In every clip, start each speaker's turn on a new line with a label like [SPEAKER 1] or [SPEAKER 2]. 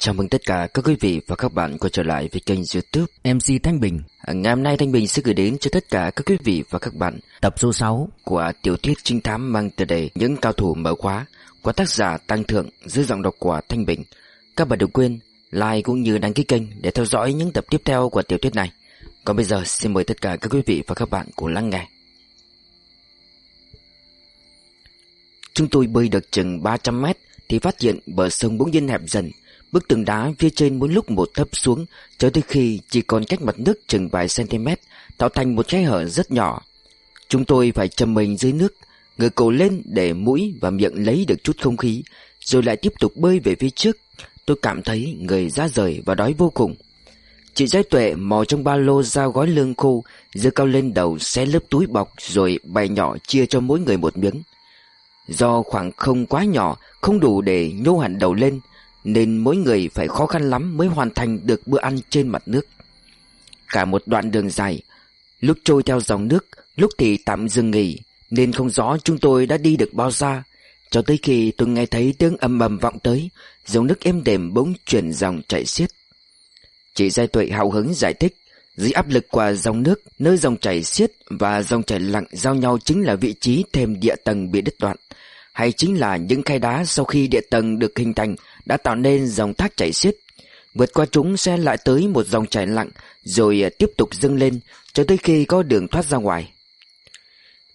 [SPEAKER 1] Chào mừng tất cả các quý vị và các bạn quay trở lại với kênh youtube MC Thanh Bình. À, Ngày hôm nay Thanh Bình sẽ gửi đến cho tất cả các quý vị và các bạn Tập số 6 của tiểu thuyết trinh thám mang tựa đề Những cao thủ mở khóa Của tác giả Tăng Thượng dưới giọng đọc của Thanh Bình. Các bạn đừng quên like cũng như đăng ký kênh để theo dõi những tập tiếp theo của tiểu thuyết này. Còn bây giờ xin mời tất cả các quý vị và các bạn cùng lắng nghe. Chúng tôi bơi được chừng 300 mét thì phát hiện bờ sông bỗng nhiên hẹp dần. Bức tường đá phía trên mỗi lúc một thấp xuống, Cho tới khi chỉ còn cách mặt nước chừng vài cm Tạo thành một khe hở rất nhỏ. Chúng tôi phải chầm mình dưới nước, Ngửa cổ lên để mũi và miệng lấy được chút không khí, Rồi lại tiếp tục bơi về phía trước. Tôi cảm thấy người ra rời và đói vô cùng. Chị Giai Tuệ mò trong ba lô ra gói lương khô, giơ cao lên đầu xé lớp túi bọc Rồi bày nhỏ chia cho mỗi người một miếng. Do khoảng không quá nhỏ, Không đủ để nhô hẳn đầu lên nên mỗi người phải khó khăn lắm Mới hoàn thành được bữa ăn trên mặt nước. Cả một đoạn đường dài Lúc trôi theo dòng nước Lúc thì tạm dừng nghỉ Nên không rõ chúng tôi đã đi được bao xa Cho tới khi tôi nghe thấy tiếng ầm ầm vọng tới Dòng nước êm đềm bỗng chuyển dòng chảy xiết. Chị Giai Tuệ hào hứng giải thích dưới áp lực của dòng nước, nơi dòng chảy xiết và dòng chảy lặng giao nhau chính là vị trí thêm địa tầng bị đứt đoạn hay chính là những khay đá sau khi địa tầng được hình thành đã tạo nên dòng thác chảy xiết. Vượt qua chúng sẽ lại tới một dòng chảy lặng rồi à, tiếp tục dâng lên cho tới khi có đường thoát ra ngoài.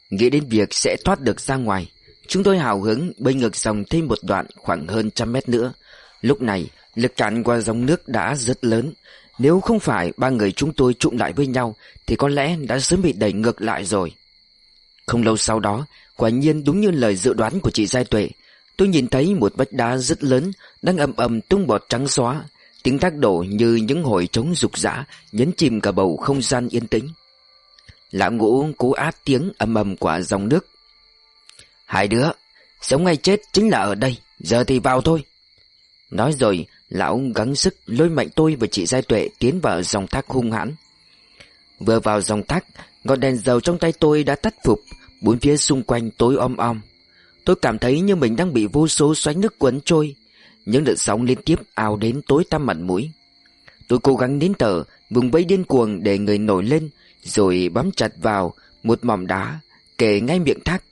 [SPEAKER 1] Nghĩ đến việc sẽ thoát được ra ngoài, chúng tôi hào hứng bơi ngược dòng thêm một đoạn khoảng hơn trăm mét nữa. Lúc này, lực cản qua dòng nước đã rất lớn. Nếu không phải ba người chúng tôi trụm lại với nhau thì có lẽ đã sớm bị đẩy ngược lại rồi. Không lâu sau đó, quả nhiên đúng như lời dự đoán của chị Giai Tuệ, tôi nhìn thấy một vách đá rất lớn đang ầm ầm tung bọt trắng xóa, tiếng thác đổ như những hồi trống rục rã, nhấn chìm cả bầu không gian yên tĩnh. Lão ngũ cố át tiếng ầm ầm của dòng nước. Hai đứa, sống hay chết chính là ở đây, giờ thì vào thôi. Nói rồi, lão gắng sức lôi mạnh tôi và chị Giai Tuệ tiến vào dòng thác hung hãn. Vừa vào dòng thác, ngọn đèn dầu trong tay tôi đã tắt phục, Bốn phía xung quanh tối om om Tôi cảm thấy như mình đang bị vô số xoáy nước cuốn trôi. Những đợt sóng liên tiếp ào đến tối tăm mặt mũi. Tôi cố gắng nín thở, Vùng vẫy điên cuồng để người nổi lên, Rồi bám chặt vào Một mỏm đá, Kề ngay miệng thác.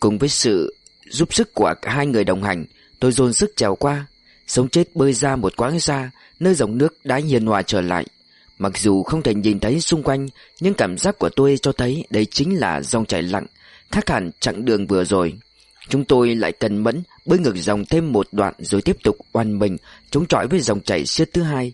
[SPEAKER 1] Cùng với sự giúp sức của hai người đồng hành, Tôi dồn sức trèo qua. Sống chết bơi ra một quãng xa, Nơi dòng nước đã hiền hòa trở lại. Mặc dù không thể nhìn thấy xung quanh, Nhưng cảm giác của tôi cho thấy Đây chính là dòng chảy lặng, Khác hẳn chặng đường vừa rồi. Chúng tôi lại cần mẫn bơi ngược dòng thêm một đoạn rồi tiếp tục oằn mình chống chọi với dòng chảy xiết thứ hai.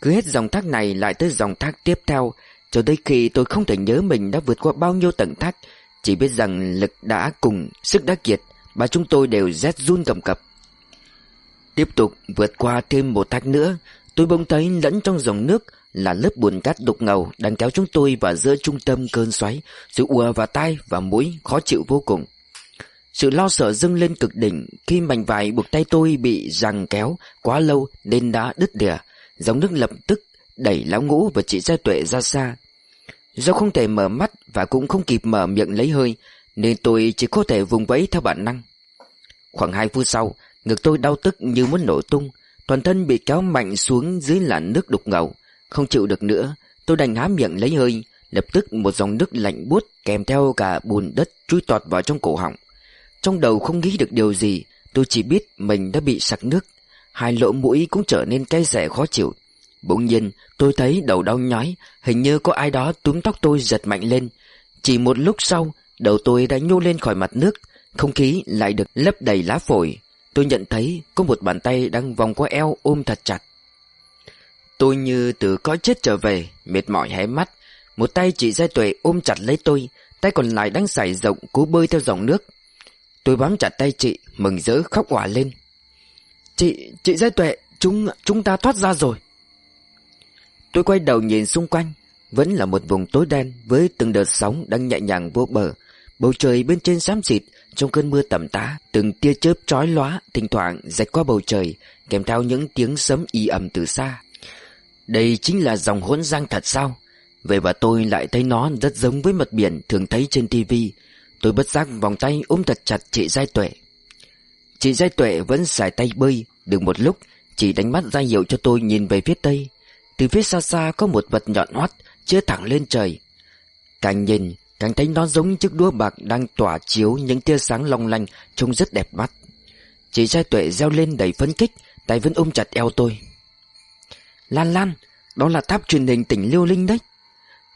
[SPEAKER 1] Cứ hết dòng thác này lại tới dòng thác tiếp theo, cho tới khi tôi không thể nhớ mình đã vượt qua bao nhiêu tầng thác, chỉ biết rằng lực đã cùng, sức đã kiệt, và chúng tôi đều rét run cầm cập. Tiếp tục vượt qua thêm một thác nữa, tôi bỗng thấy lẫn trong dòng nước là lớp bùn cát đục ngầu đang kéo chúng tôi vào giữa trung tâm cơn xoáy, sự ùa vào tai và mũi khó chịu vô cùng. Sự lo sợ dâng lên cực đỉnh khi mảnh vải buộc tay tôi bị giằng kéo quá lâu nên đã đứt đìa. Dòng nước lập tức đẩy lão ngũ và chị Gia Tuệ ra xa. Do không thể mở mắt và cũng không kịp mở miệng lấy hơi, nên tôi chỉ có thể vùng vẫy theo bản năng. Khoảng hai phút sau, ngực tôi đau tức như muốn nổ tung, toàn thân bị kéo mạnh xuống dưới làn nước đục ngầu. Không chịu được nữa Tôi đành há miệng lấy hơi Lập tức một dòng nước lạnh buốt Kèm theo cả bùn đất trôi tọt vào trong cổ họng trong đầu không nghĩ được điều gì Tôi chỉ biết mình đã bị sặc nước. Hai lỗ mũi cũng trở nên cay rẻ khó chịu. Bỗng nhiên tôi thấy đầu đau nhói Hình như có ai đó túm tóc tôi giật mạnh lên. Chỉ một lúc sau Đầu tôi đã nhô lên khỏi mặt nước Không khí lại được lấp đầy lá phổi. Tôi nhận thấy có một bàn tay đang vòng qua eo ôm thật chặt. Tôi như từ cõi chết trở về, mệt mỏi hé mắt. Một tay chị Giai Tuệ ôm chặt lấy tôi, tay còn lại đang sải rộng cố bơi theo dòng nước. Tôi bám chặt tay chị, mừng rỡ khóc quả lên. Chị, chị Giai Tuệ, chúng, chúng ta thoát ra rồi. Tôi quay đầu nhìn xung quanh, vẫn là một vùng tối đen với từng đợt sóng đang nhẹ nhàng vô bờ. Bầu trời bên trên xám xịt trong cơn mưa tầm tá, từng tia chớp chói lóa thỉnh thoảng rạch qua bầu trời, kèm theo những tiếng sấm y ầm từ xa. Đây chính là dòng hỗn giang thật sao? Vậy mà tôi lại thấy nó rất giống với mật biển thường thấy trên tivi. Tôi bất giác vòng tay ôm thật chặt chị Giai Tuệ. Chị Giai Tuệ vẫn xài tay bơi, được một lúc, chị đánh mắt ra hiệu cho tôi nhìn về phía tây. Từ phía xa xa có một vật nhọn hoắt Chưa thẳng lên trời. Càng nhìn càng thấy nó giống chiếc đũa bạc Đang tỏa chiếu những tia sáng long lanh Trông rất đẹp mắt. Chị giai tuệ reo lên đầy phấn kích Tay vẫn ôm chặt eo tôi. Lan Lan Đó là tháp truyền hình tỉnh Liêu Linh đấy.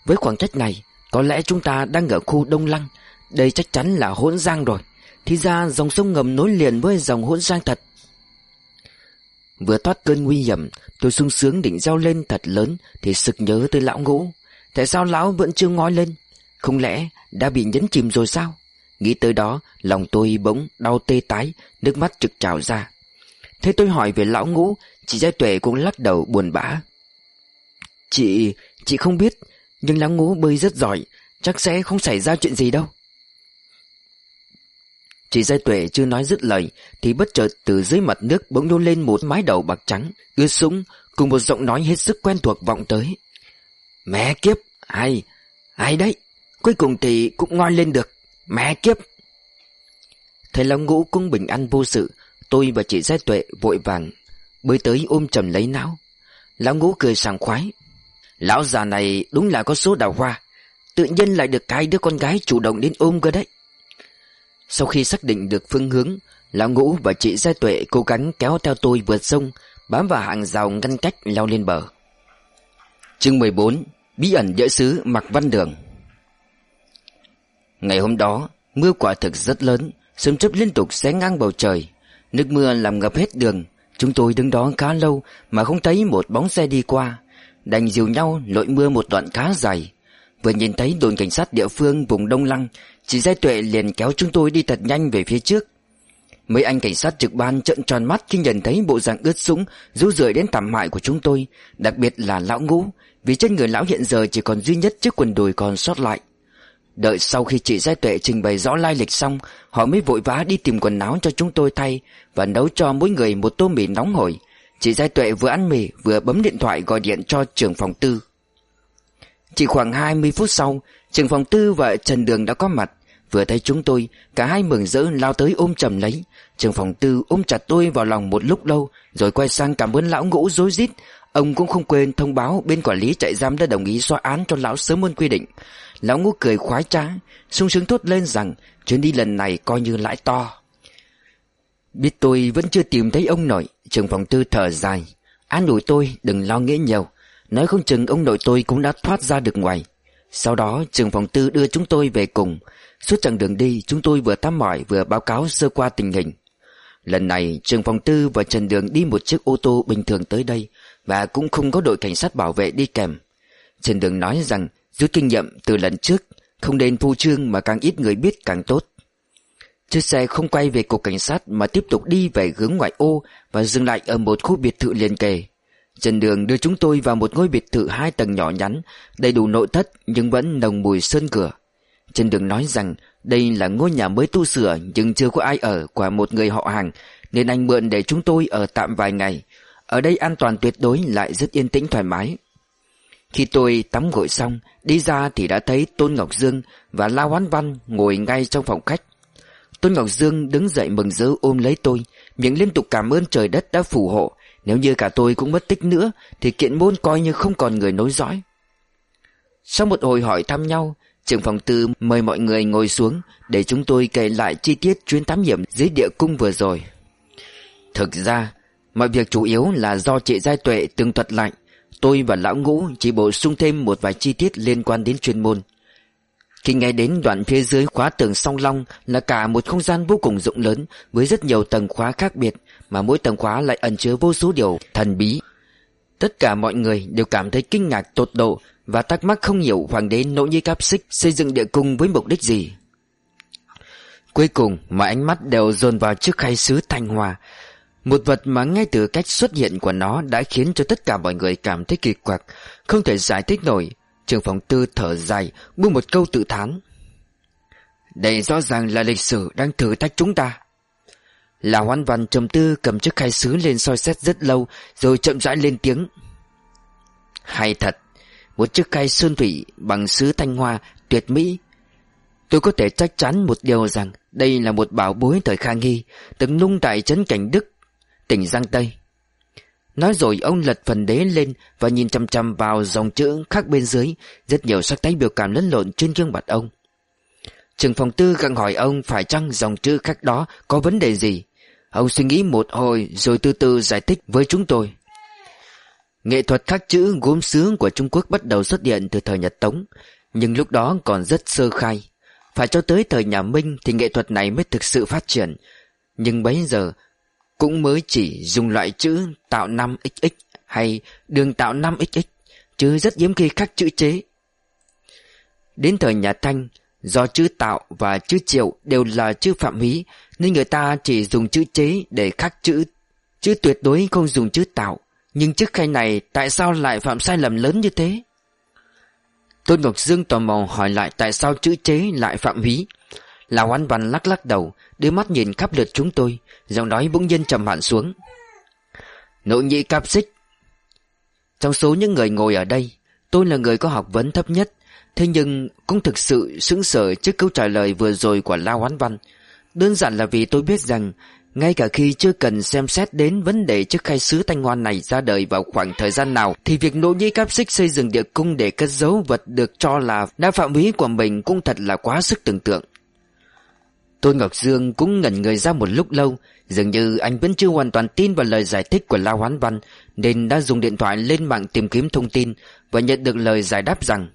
[SPEAKER 1] Với khoảng cách này Có lẽ chúng ta đang ở khu Đông Lăng đây chắc chắn là hỗn giang rồi. Thì ra dòng sông ngầm nối liền với dòng hỗn giang thật. Vừa thoát cơn nguy hiểm, Tôi sung sướng định reo lên thật lớn Thì sực nhớ tới lão ngũ. Tại sao lão vẫn chưa ngói lên? Không lẽ đã bị nhấn chìm rồi sao? Nghĩ tới đó, Lòng tôi bỗng đau tê tái, Nước mắt trực trào ra. Thế tôi hỏi về lão ngũ, Chị Giai Tuệ cũng lắc đầu buồn bã. Chị... chị không biết, Nhưng lão ngũ bơi rất giỏi, Chắc sẽ không xảy ra chuyện gì đâu. Chị Giai Tuệ chưa nói dứt lời, Thì bất chợt từ dưới mặt nước bỗng nhô lên một mái đầu bạc trắng Ưa súng Cùng một giọng nói hết sức quen thuộc vọng tới. Mẹ kiếp Ai Ai đấy, Cuối cùng thì cũng ngoi lên được, Mẹ kiếp. Thầy Long Ngũ cũng bình an vô sự, Tôi và chị Giai Tuệ vội vàng, Bơi tới ôm chầm lấy não. Lão Ngũ cười sảng khoái, Lão già này đúng là có số đào hoa, Tự nhiên lại được cái đứa con gái chủ động đến ôm cơ đấy. Sau khi xác định được phương hướng, Lão Ngũ và chị gia Tuệ cố gắng kéo theo tôi vượt sông, Bám vào hàng rào ngăn cách leo lên bờ. Chương 14 Bí ẩn địa sứ Mạc Văn Đường. Ngày hôm đó, Mưa quả thực rất lớn, Sấm chớp liên tục xé ngang bầu trời. Nước mưa làm ngập hết đường, Chúng tôi đứng đó khá lâu Mà không thấy một bóng xe đi qua. Đành dìu nhau lội mưa một đoạn khá dài. Vừa nhìn thấy đồn cảnh sát địa phương vùng Đông Lăng, Chị Giai Tuệ liền kéo chúng tôi đi thật nhanh về phía trước. Mấy anh cảnh sát trực ban trợn tròn mắt khi nhìn thấy bộ dạng ướt sũng rú rượi đến thảm hại của chúng tôi, Đặc biệt là lão ngũ, Vì trên người lão hiện giờ chỉ còn duy nhất chiếc quần đùi còn sót lại. Đợi sau khi chị Giai Tuệ trình bày rõ lai lịch xong, Họ mới vội vã đi tìm quần áo cho chúng tôi thay Và nấu cho mỗi người một tô mì nóng hổi. Chị Giai Tuệ vừa ăn mì, vừa bấm điện thoại gọi điện cho trưởng phòng tư. Chỉ khoảng 20 phút sau Trần phòng tư và Trần Đường đã có mặt. Vừa thấy chúng tôi, Cả hai mừng rỡ lao tới ôm chầm lấy. Trần phòng tư ôm chặt tôi vào lòng một lúc lâu, Rồi quay sang cảm ơn lão ngũ rối rít. Ông cũng không quên thông báo bên quản lý trại giam đã đồng ý xóa án cho lão sớm hơn quy định. Lão ngũ cười khoái trá, sung sướng thốt lên rằng, Chuyến đi lần này coi như lãi to. Biết tôi vẫn chưa tìm thấy ông nội Trường phòng tư thở dài. An ủi tôi, đừng lo nghĩ nhiều. Nói không chừng ông nội tôi cũng đã thoát ra được ngoài. Sau đó trường phòng tư đưa chúng tôi về cùng. Suốt chặng đường đi, chúng tôi vừa thăm mỏi vừa báo cáo sơ qua tình hình. Lần này trường phòng tư và Trần Đường đi một chiếc ô tô bình thường tới đây Và cũng không có đội cảnh sát bảo vệ đi kèm. Trần Đường nói rằng, Rút kinh nghiệm từ lần trước, Không nên phu trương mà càng ít người biết càng tốt. Chiếc xe không quay về cục cảnh sát Mà tiếp tục đi về hướng ngoại ô Và dừng lại ở một khu biệt thự liền kề. Trần Đường đưa chúng tôi vào một ngôi biệt thự hai tầng nhỏ nhắn Đầy đủ nội thất nhưng vẫn nồng mùi sơn cửa Trần Đường nói rằng đây là ngôi nhà mới tu sửa nhưng chưa có ai ở của một người họ hàng Nên anh mượn để chúng tôi ở tạm vài ngày Ở đây an toàn tuyệt đối lại rất yên tĩnh thoải mái khi tôi tắm gội xong, đi ra thì đã thấy Tôn Ngọc Dương và La Hoán Văn ngồi ngay trong phòng khách. Tôn Ngọc Dương đứng dậy mừng rỡ ôm lấy tôi, miệng liên tục cảm ơn trời đất đã phù hộ. Nếu như cả tôi cũng mất tích nữa, thì kiện môn coi như không còn người nối dõi. Sau một hồi hỏi thăm nhau, trưởng phòng tư mời mọi người ngồi xuống để chúng tôi kể lại chi tiết chuyến thám hiểm dưới địa cung vừa rồi. Thực ra, mọi việc chủ yếu là do chị Giai Tuệ từng thuật lại Tôi và Lão Ngũ chỉ bổ sung thêm một vài chi tiết liên quan đến chuyên môn. Khi nghe đến đoạn phía dưới khóa tường song long là cả một không gian vô cùng rộng lớn với rất nhiều tầng khóa khác biệt mà mỗi tầng khóa lại ẩn chứa vô số điều thần bí. Tất cả mọi người đều cảm thấy kinh ngạc tột độ và thắc mắc không hiểu hoàng đế nỗ như cáp xích xây dựng địa cung với mục đích gì. Cuối cùng mọi ánh mắt đều dồn vào chiếc khay sứ thanh hòa một vật mà ngay từ cách xuất hiện của nó đã khiến cho tất cả mọi người cảm thấy kỳ quặc, không thể giải thích nổi. Trường phòng tư thở dài, buông một câu tự thán. Đây rõ ràng là lịch sử đang thử thách chúng ta. Là hoan văn trầm tư cầm chiếc khai sứ lên soi xét rất lâu, rồi chậm rãi lên tiếng. Hay thật, một chiếc khai sơn thủy bằng sứ thanh hoa tuyệt mỹ. Tôi có thể chắc chắn một điều rằng đây là một bảo bối thời Khang Nghi, từng nung tại trấn cảnh Đức tỉnh Giang Tây. Nói rồi ông lật phần đế lên Và nhìn chăm chăm vào dòng chữ khác bên dưới Rất nhiều sắc thái biểu cảm lẫn lộn trên gương mặt ông Trường phòng tư gặng hỏi ông Phải chăng dòng chữ khác đó có vấn đề gì Ông suy nghĩ một hồi Rồi từ từ giải thích với chúng tôi. Nghệ thuật khắc chữ gốm sứ của Trung Quốc bắt đầu xuất hiện từ thời Nhật Tống Nhưng lúc đó còn rất sơ khai. Phải cho tới thời nhà Minh thì nghệ thuật này mới thực sự phát triển. Nhưng bấy giờ cũng mới chỉ dùng loại chữ tạo 5xx hay đường tạo 5xx chứ rất hiếm khi khắc chữ chế. Đến thời nhà Thanh, do chữ tạo và chữ triệu đều là chữ phạm hí nên người ta chỉ dùng chữ chế để khắc chữ, chữ tuyệt đối không dùng chữ tạo. Nhưng chiếc khay này tại sao lại phạm sai lầm lớn như thế? Tôn Ngọc Dương tò mò hỏi lại tại sao chữ chế lại phạm hí. Lào anh Văn lắc lắc đầu, đưa mắt nhìn khắp lượt chúng tôi, giọng nói bỗng nhiên trầm hẳn xuống. Nội nhị cáp xích. Trong số những người ngồi ở đây, tôi là người có học vấn thấp nhất, thế nhưng cũng thực sự sững sờ trước câu trả lời vừa rồi của La Hoán Văn. Đơn giản là vì tôi biết rằng, ngay cả khi chưa cần xem xét đến vấn đề chiếc khai sứ thanh ngoan này ra đời vào khoảng thời gian nào, thì việc nỗ nhĩ cáp xích xây dựng địa cung để cất giấu vật được cho là đa phạm vi của mình cũng thật là quá sức tưởng tượng. Tôn Ngọc Dương cũng ngẩn người ra một lúc lâu, Dường như anh vẫn chưa hoàn toàn tin vào lời giải thích của La Hoán Văn, Nên đã dùng điện thoại lên mạng tìm kiếm thông tin Và nhận được lời giải đáp rằng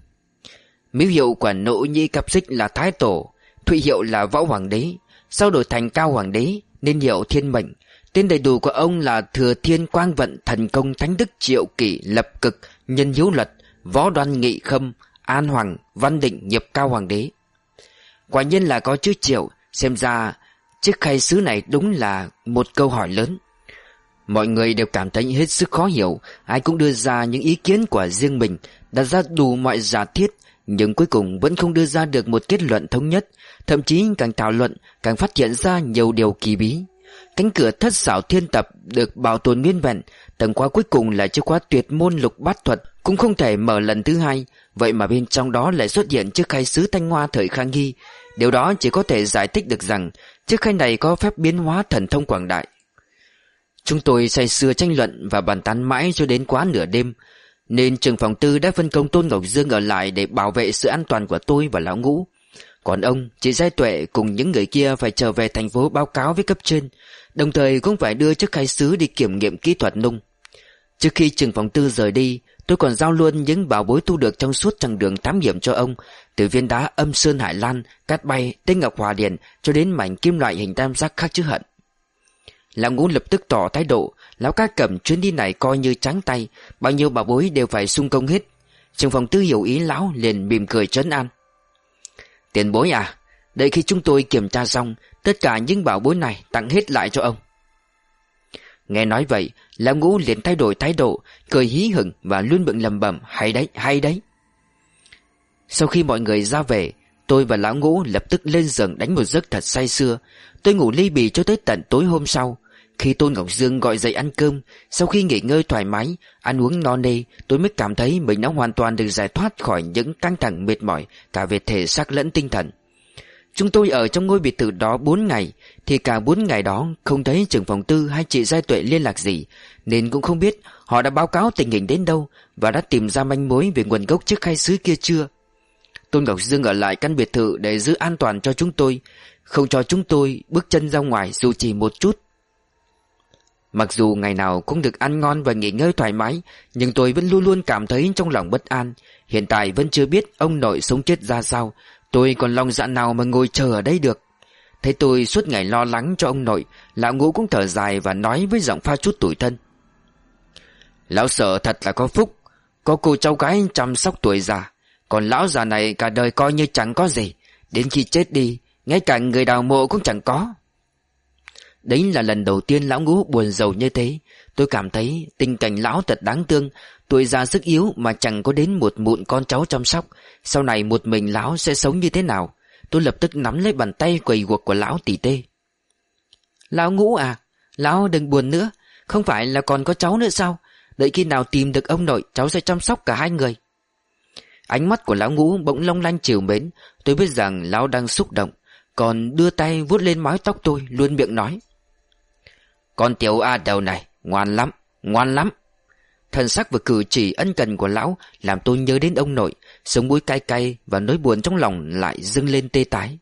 [SPEAKER 1] Miếu hiệu của nỗ nhi cặp xích là Thái Tổ, Thụy hiệu là Võ Hoàng Đế. Sau đổi thành Cao Hoàng Đế Nên hiệu Thiên Mệnh. Tên đầy đủ của ông là Thừa Thiên Quang Vận Thần Công Thánh Đức Triệu Kỷ Lập Cực, Nhân Hiếu Luật, Võ Đoan Nghị Khâm, An Hoàng, Văn Định Nhập Cao Hoàng Đế. Quả nhiên là có chữ triệu, Xem ra chiếc khay sứ này đúng là một câu hỏi lớn. Mọi người đều cảm thấy hết sức khó hiểu, Ai cũng đưa ra những ý kiến của riêng mình, Đặt ra đủ mọi giả thiết nhưng cuối cùng vẫn không đưa ra được một kết luận thống nhất Thậm chí càng thảo luận Càng phát hiện ra nhiều điều kỳ bí Cánh cửa thất xảo thiên tập Được bảo tồn nguyên vẹn Tầng khóa cuối cùng là chiếc khóa tuyệt môn lục bát thuật Cũng không thể mở lần thứ hai Vậy mà bên trong đó lại xuất hiện chiếc khay sứ thanh hoa thời khang nghi Điều đó chỉ có thể giải thích được rằng chiếc khay này có phép biến hóa thần thông quảng đại. Chúng tôi say sưa tranh luận và bàn tán mãi cho đến quá nửa đêm, nên trường phòng tư đã phân công Tôn Ngọc Dương ở lại để bảo vệ sự an toàn của tôi và Lão Ngũ. Còn ông, chị Giai Tuệ cùng những người kia phải trở về thành phố báo cáo với cấp trên, đồng thời cũng phải đưa chiếc khay sứ đi kiểm nghiệm kỹ thuật nung. Trước khi trường phòng tư rời đi, tôi còn giao luôn những bảo bối thu được trong suốt chặng đường thám hiểm cho ông từ viên đá âm sơn hải lan, cát bay, tinh ngọc hòa điền cho đến mảnh kim loại hình tam giác khác chữ hận. Lão ngũ lập tức tỏ thái độ, lão ca cầm chuyến đi này coi như trắng tay, bao nhiêu bảo bối đều phải sung công hết. Trường phòng tư hiểu ý lão liền mỉm cười trấn an. Tiền bối à, đợi khi chúng tôi kiểm tra xong, tất cả những bảo bối này tặng hết lại cho ông. Nghe nói vậy, lão ngũ liền thay đổi thái độ, cười hí hửng và luôn bận lầm bẩm hay đấy, hay đấy. Sau khi mọi người ra về Tôi và lão ngũ lập tức lên giường đánh một giấc thật say sưa Tôi ngủ ly bì cho tới tận tối hôm sau khi Tôn Ngọc Dương gọi dậy ăn cơm Sau khi nghỉ ngơi thoải mái Ăn uống no nê Tôi mới cảm thấy mình đã hoàn toàn được giải thoát khỏi những căng thẳng mệt mỏi Cả về thể xác lẫn tinh thần Chúng tôi ở trong ngôi biệt thự đó 4 ngày Thì cả 4 ngày đó không thấy trưởng phòng tư hay chị Giai Tuệ liên lạc gì Nên cũng không biết họ đã báo cáo tình hình đến đâu Và đã tìm ra manh mối về nguồn gốc chiếc khai sứ kia chưa Tôn Ngọc Dương ở lại căn biệt thự để giữ an toàn cho chúng tôi, không cho chúng tôi bước chân ra ngoài dù chỉ một chút. Mặc dù ngày nào cũng được ăn ngon và nghỉ ngơi thoải mái, nhưng tôi vẫn luôn luôn cảm thấy trong lòng bất an. Hiện tại vẫn chưa biết ông nội sống chết ra sao, tôi còn lòng dạ nào mà ngồi chờ ở đây được. Thấy tôi suốt ngày lo lắng cho ông nội, lão ngũ cũng thở dài và nói với giọng pha chút tủi thân. Lão sợ thật là có phúc, có cô cháu gái chăm sóc tuổi già. Còn lão già này cả đời coi như chẳng có gì Đến khi chết đi Ngay cả người đào mộ cũng chẳng có Đấy là lần đầu tiên lão ngũ buồn giàu như thế. Tôi cảm thấy tình cảnh lão thật đáng thương. Tuổi già sức yếu mà chẳng có đến một mụn con cháu chăm sóc. Sau này một mình lão sẽ sống như thế nào? Tôi lập tức nắm lấy bàn tay quầy guộc của lão tỷ tê. Lão ngũ à Lão đừng buồn nữa. Không phải là còn có cháu nữa sao? Đợi khi nào tìm được ông nội, Cháu sẽ chăm sóc cả hai người. Ánh mắt của lão ngũ bỗng long lanh chiều mến. Tôi biết rằng lão đang xúc động. Còn đưa tay vuốt lên mái tóc tôi, Luôn miệng nói. Con tiểu A đầu này, ngoan lắm Ngoan lắm. Thần sắc và cử chỉ ân cần của lão Làm tôi nhớ đến ông nội, Sống mũi cay cay và nỗi buồn trong lòng lại dâng lên tê tái.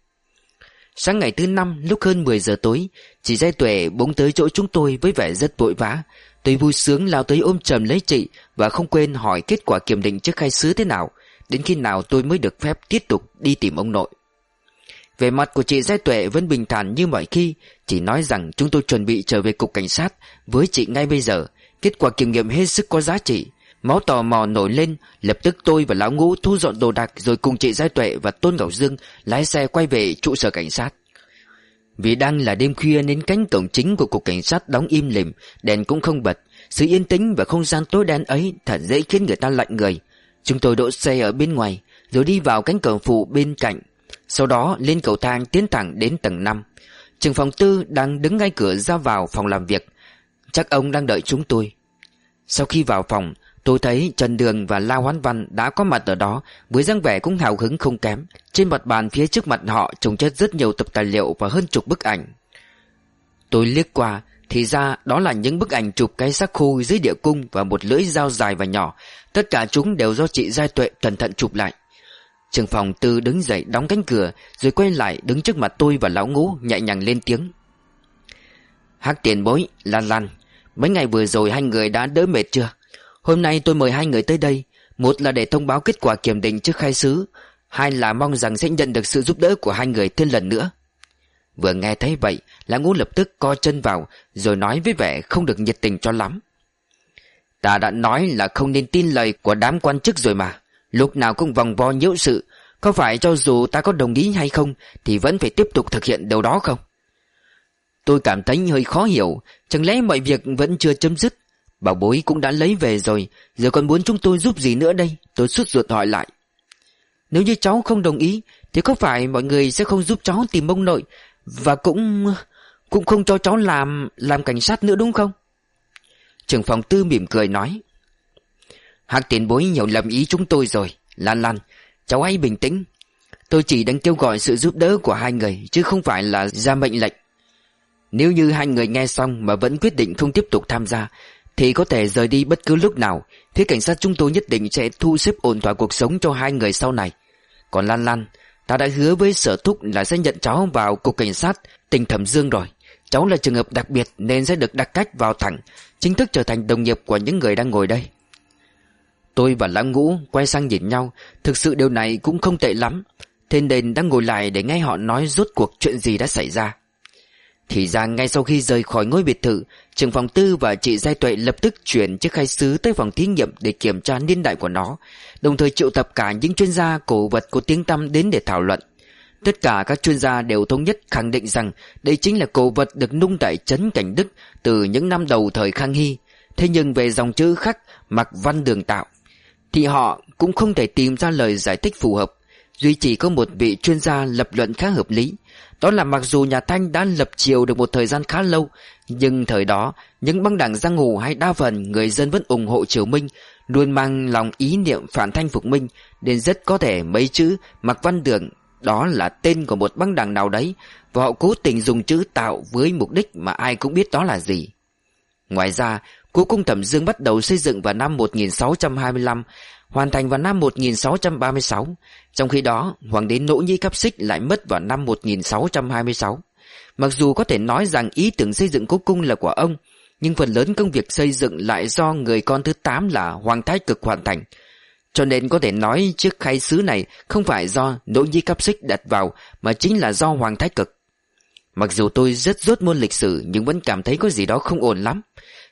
[SPEAKER 1] Sáng ngày thứ năm, lúc hơn 10 giờ tối, Chị Giai Tuệ bỗng tới chỗ chúng tôi với vẻ rất vội vã. Tôi vui sướng lao tới ôm chầm lấy chị Và không quên hỏi kết quả kiểm định trước khai sứ thế nào, Đến khi nào tôi mới được phép tiếp tục đi tìm ông nội. Về mặt của chị Giai Tuệ vẫn bình thản như mọi khi, Chỉ nói rằng chúng tôi chuẩn bị trở về cục cảnh sát Với chị ngay bây giờ. Kết quả kiểm nghiệm hết sức có giá trị. Máu tò mò nổi lên, Lập tức tôi và Lão Ngũ thu dọn đồ đạc Rồi cùng chị Giai Tuệ và Tôn Ngọc Dương Lái xe quay về trụ sở cảnh sát. Vì đang là đêm khuya Nên cánh cổng chính của cục cảnh sát đóng im lìm, Đèn cũng không bật. Sự yên tĩnh và không gian tối đen ấy Thật dễ khiến người ta lạnh người. Chúng tôi đỗ xe ở bên ngoài, Rồi đi vào cánh cổng phụ bên cạnh. Sau đó lên cầu thang tiến thẳng đến tầng 5 Trường phòng tư đang đứng ngay cửa ra vào phòng làm việc. Chắc ông đang đợi chúng tôi. Sau khi vào phòng, Tôi thấy Trần Đường và La Hoán Văn đã có mặt ở đó, Với dáng vẻ cũng hào hứng không kém. Trên mặt bàn phía trước mặt họ trồng chất rất nhiều tập tài liệu và hơn chục bức ảnh. Tôi liếc qua, Thì ra đó là những bức ảnh chụp cái xác khô dưới địa cung Và một lưỡi dao dài và nhỏ. Tất cả chúng đều do chị Giai Tuệ cẩn thận chụp lại. Trường phòng tư đứng dậy đóng cánh cửa Rồi quay lại đứng trước mặt tôi và lão ngũ Nhẹ nhàng lên tiếng. Hắc tiền bối, lan lan Mấy ngày vừa rồi hai người đã đỡ mệt chưa? Hôm nay tôi mời hai người tới đây Một là để thông báo kết quả kiểm định trước khai sứ Hai là mong rằng sẽ nhận được sự giúp đỡ của hai người thêm lần nữa. Vừa nghe thấy vậy lão ngũ lập tức co chân vào Rồi nói với vẻ không được nhiệt tình cho lắm. Ta đã nói là không nên tin lời của đám quan chức rồi mà. Lúc nào cũng vòng vo nhiễu sự, Có phải cho dù ta có đồng ý hay không, Thì vẫn phải tiếp tục thực hiện điều đó không? Tôi cảm thấy hơi khó hiểu, Chẳng lẽ mọi việc vẫn chưa chấm dứt? Bảo bối cũng đã lấy về rồi, Giờ còn muốn chúng tôi giúp gì nữa đây? Tôi suốt ruột hỏi lại. Nếu như cháu không đồng ý, Thì có phải mọi người sẽ không giúp cháu tìm ông nội Và cũng Cũng không cho cháu làm Làm cảnh sát nữa đúng không? Trưởng phòng tư mỉm cười nói. Hạc tiền bối hiểu lầm ý chúng tôi rồi. Lan Lan, Cháu hãy bình tĩnh. Tôi chỉ đang kêu gọi sự giúp đỡ của hai người, Chứ không phải là ra mệnh lệnh. Nếu như hai người nghe xong Mà vẫn quyết định không tiếp tục tham gia, Thì có thể rời đi bất cứ lúc nào. Thế cảnh sát chúng tôi nhất định sẽ thu xếp ổn thỏa cuộc sống cho hai người sau này. Còn Lan Lan, Ta đã hứa với sở thúc là sẽ nhận cháu vào cục cảnh sát tỉnh Thẩm Dương rồi. Cháu là trường hợp đặc biệt nên sẽ được đặt cách vào thẳng, Chính thức trở thành đồng nghiệp của những người đang ngồi đây. Tôi và Lãng Ngũ quay sang nhìn nhau. Thực sự điều này cũng không tệ lắm. Thế nên đang ngồi lại để nghe họ nói rốt cuộc chuyện gì đã xảy ra. Thì ra ngay sau khi rời khỏi ngôi biệt thự Trường phòng tư và chị Giai Tuệ lập tức chuyển chiếc khai sứ tới phòng thí nghiệm để kiểm tra niên đại của nó Đồng thời triệu tập cả những chuyên gia cổ vật của tiếng tăm đến để thảo luận. Tất cả các chuyên gia đều thống nhất khẳng định rằng đây chính là cổ vật được nung tại Trấn Cảnh Đức từ những năm đầu thời Khang Hy. Thế nhưng về dòng chữ khắc mặc văn đường tạo, thì họ cũng không thể tìm ra lời giải thích phù hợp. Duy chỉ có một vị chuyên gia lập luận khá hợp lý. Đó là mặc dù nhà Thanh đã lập triều được một thời gian khá lâu, nhưng thời đó, những băng đảng giang hồ hay đa phần người dân vẫn ủng hộ triều Minh, luôn mang lòng ý niệm phản thanh phục Minh, nên rất có thể mấy chữ mặc văn đường đó là tên của một băng đảng nào đấy Và họ cố tình dùng chữ tạo với mục đích mà ai cũng biết đó là gì Ngoài ra, Cố cung Thẩm Dương bắt đầu xây dựng vào năm 1625 Hoàn thành vào năm 1636 Trong khi đó, Hoàng đế Nỗ Nhĩ Cáp Xích lại mất vào năm 1626 Mặc dù có thể nói rằng ý tưởng xây dựng cố cung là của ông Nhưng phần lớn công việc xây dựng lại do người con thứ 8 là Hoàng Thái Cực hoàn thành cho nên có thể nói chiếc khai sứ này không phải do Đỗ Nhi Cáp Xích đặt vào mà chính là do Hoàng Thái Cực. Mặc dù tôi rất rốt môn lịch sử nhưng vẫn cảm thấy có gì đó không ổn lắm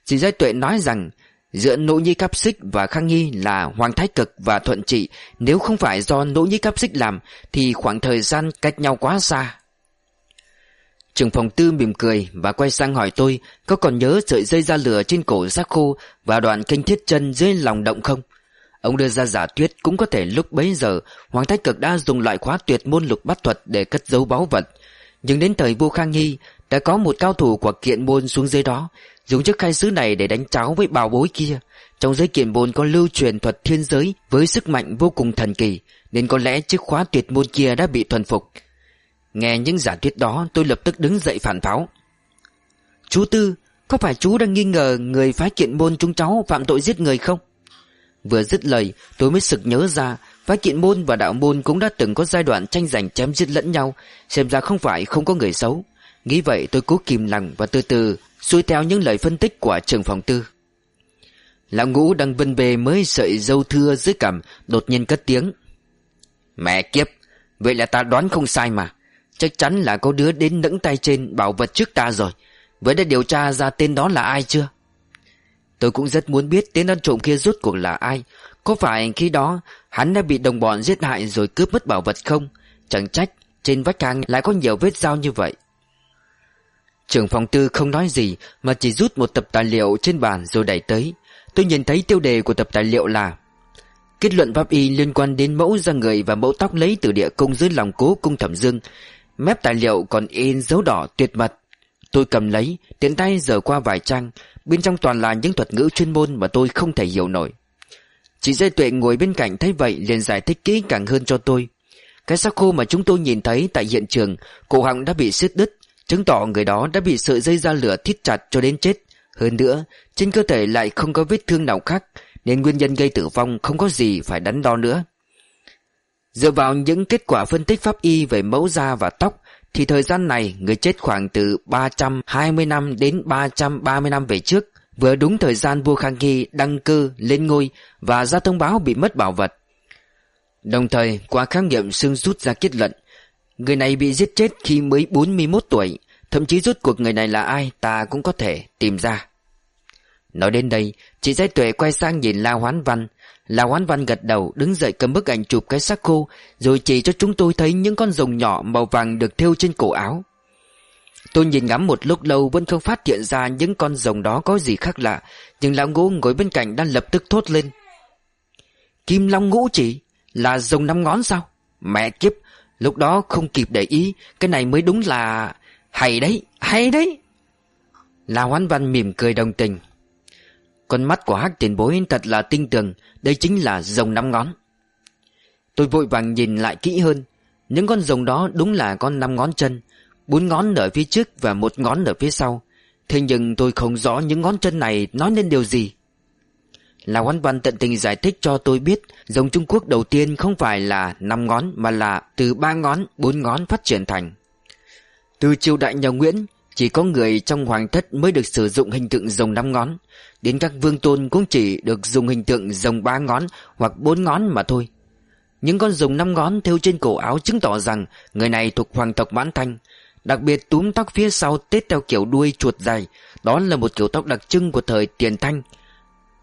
[SPEAKER 1] chị Giai Tuệ nói rằng, giữa Nỗ Nhi Cáp Xích và Khang Nhi là Hoàng Thái Cực và Thuận Trị. Nếu không phải do Nỗ Nhi Cáp Xích làm, thì khoảng thời gian cách nhau quá xa. Trường phòng tư mỉm cười và quay sang hỏi tôi, có còn nhớ sợi dây da lửa trên cổ xác khô và đoạn kênh thiết chân dưới lòng động không? Ông đưa ra giả thuyết cũng có thể lúc bấy giờ, Hoàng Thái Cực đã dùng loại khóa tuyệt môn lục bắt thuật để cất giấu báu vật Nhưng đến thời vua Khang Nhi, Đã có một cao thủ của kiện môn xuống dưới đó Dùng chiếc khai sứ này để đánh cháo với bào bối kia. Trong giới kiện môn có lưu truyền thuật thiên giới Với sức mạnh vô cùng thần kỳ, Nên có lẽ chiếc khóa tuyệt môn kia đã bị thuần phục. Nghe những giả thuyết đó, tôi lập tức đứng dậy phản pháo. Chú Tư, Có phải chú đang nghi ngờ người phái kiện môn chúng cháu phạm tội giết người không? Vừa dứt lời, tôi mới sực nhớ ra Phái kiện môn và đạo môn cũng đã từng có giai đoạn tranh giành chém giết lẫn nhau, Xem ra không phải không có người xấu. Nghĩ vậy tôi cố kìm lòng và từ từ xuôi theo những lời phân tích của trường phòng tư. Lão ngũ đang vân bề mới sợi dâu thưa dưới cằm, Đột nhiên cất tiếng. Mẹ kiếp, Vậy là ta đoán không sai mà. Chắc chắn là có đứa đến nẫng tay trên bảo vật trước ta rồi. Vậy đã điều tra ra tên đó là ai chưa? Tôi cũng rất muốn biết tên ăn trộm kia rốt cuộc là ai. Có phải khi đó hắn đã bị đồng bọn giết hại rồi cướp mất bảo vật không? Chẳng trách, trên vách hàng lại có nhiều vết dao như vậy. Trưởng phòng tư không nói gì Mà chỉ rút một tập tài liệu trên bàn rồi đẩy tới. Tôi nhìn thấy tiêu đề của tập tài liệu là Kết luận pháp y liên quan đến mẫu da người và mẫu tóc lấy từ địa cung dưới lòng cố cung thẩm dương. Mép tài liệu còn in dấu đỏ tuyệt mật. Tôi cầm lấy, tiện tay dở qua vài trang. Bên trong toàn là những thuật ngữ chuyên môn mà tôi không thể hiểu nổi. Chị Dây Tuệ ngồi bên cạnh thấy vậy liền giải thích kỹ càng hơn cho tôi. Cái xác khô mà chúng tôi nhìn thấy tại hiện trường Cổ họng đã bị xứt đứt. Chứng tỏ người đó đã bị sợi dây da lửa thít chặt cho đến chết. Hơn nữa, trên cơ thể lại không có vết thương nào khác Nên nguyên nhân gây tử vong không có gì phải đắn đo nữa. Dựa vào những kết quả phân tích pháp y về mẫu da và tóc Thì thời gian này người chết khoảng từ 320 năm đến 330 năm về trước Vừa đúng thời gian vua Khang Hy đăng cơ lên ngôi Và ra thông báo bị mất bảo vật. Đồng thời qua khám nghiệm xương rút ra kết luận Người này bị giết chết khi mới 41 tuổi, Thậm chí rút cuộc người này là ai ta cũng có thể tìm ra. Nói đến đây, Chị Giai Tuệ quay sang nhìn La Hoán Văn. La Hoán Văn gật đầu, đứng dậy cầm bức ảnh chụp cái xác khô, Rồi chỉ cho chúng tôi thấy những con rồng nhỏ màu vàng được thêu trên cổ áo. Tôi nhìn ngắm một lúc lâu vẫn không phát hiện ra những con rồng đó có gì khác lạ, Nhưng lão ngũ ngồi bên cạnh đang lập tức thốt lên. Kim Long ngũ chỉ, Là rồng năm ngón sao? Mẹ kiếp Lúc đó không kịp để ý Cái này mới đúng là Hay đấy, hay đấy. La Hoán Văn mỉm cười đồng tình. Con mắt của hắc tiền bối thật là tinh tường Đây chính là rồng năm ngón. Tôi vội vàng nhìn lại kỹ hơn Những con rồng đó đúng là con năm ngón chân Bốn ngón ở phía trước và một ngón ở phía sau. Thế nhưng tôi không rõ những ngón chân này nói nên điều gì là Văn Văn tận tình giải thích cho tôi biết Rồng Trung Quốc đầu tiên không phải là năm ngón Mà là từ ba ngón, bốn ngón phát triển thành. Từ triều đại nhà Nguyễn Chỉ có người trong hoàng thất mới được sử dụng hình tượng rồng năm ngón. Đến các vương tôn cũng chỉ được dùng hình tượng rồng ba ngón hoặc bốn ngón mà thôi. Những con rồng năm ngón theo trên cổ áo chứng tỏ rằng Người này thuộc hoàng tộc Mãn Thanh Đặc biệt túm tóc phía sau tết theo kiểu đuôi chuột dài. Đó là một kiểu tóc đặc trưng của thời tiền thanh.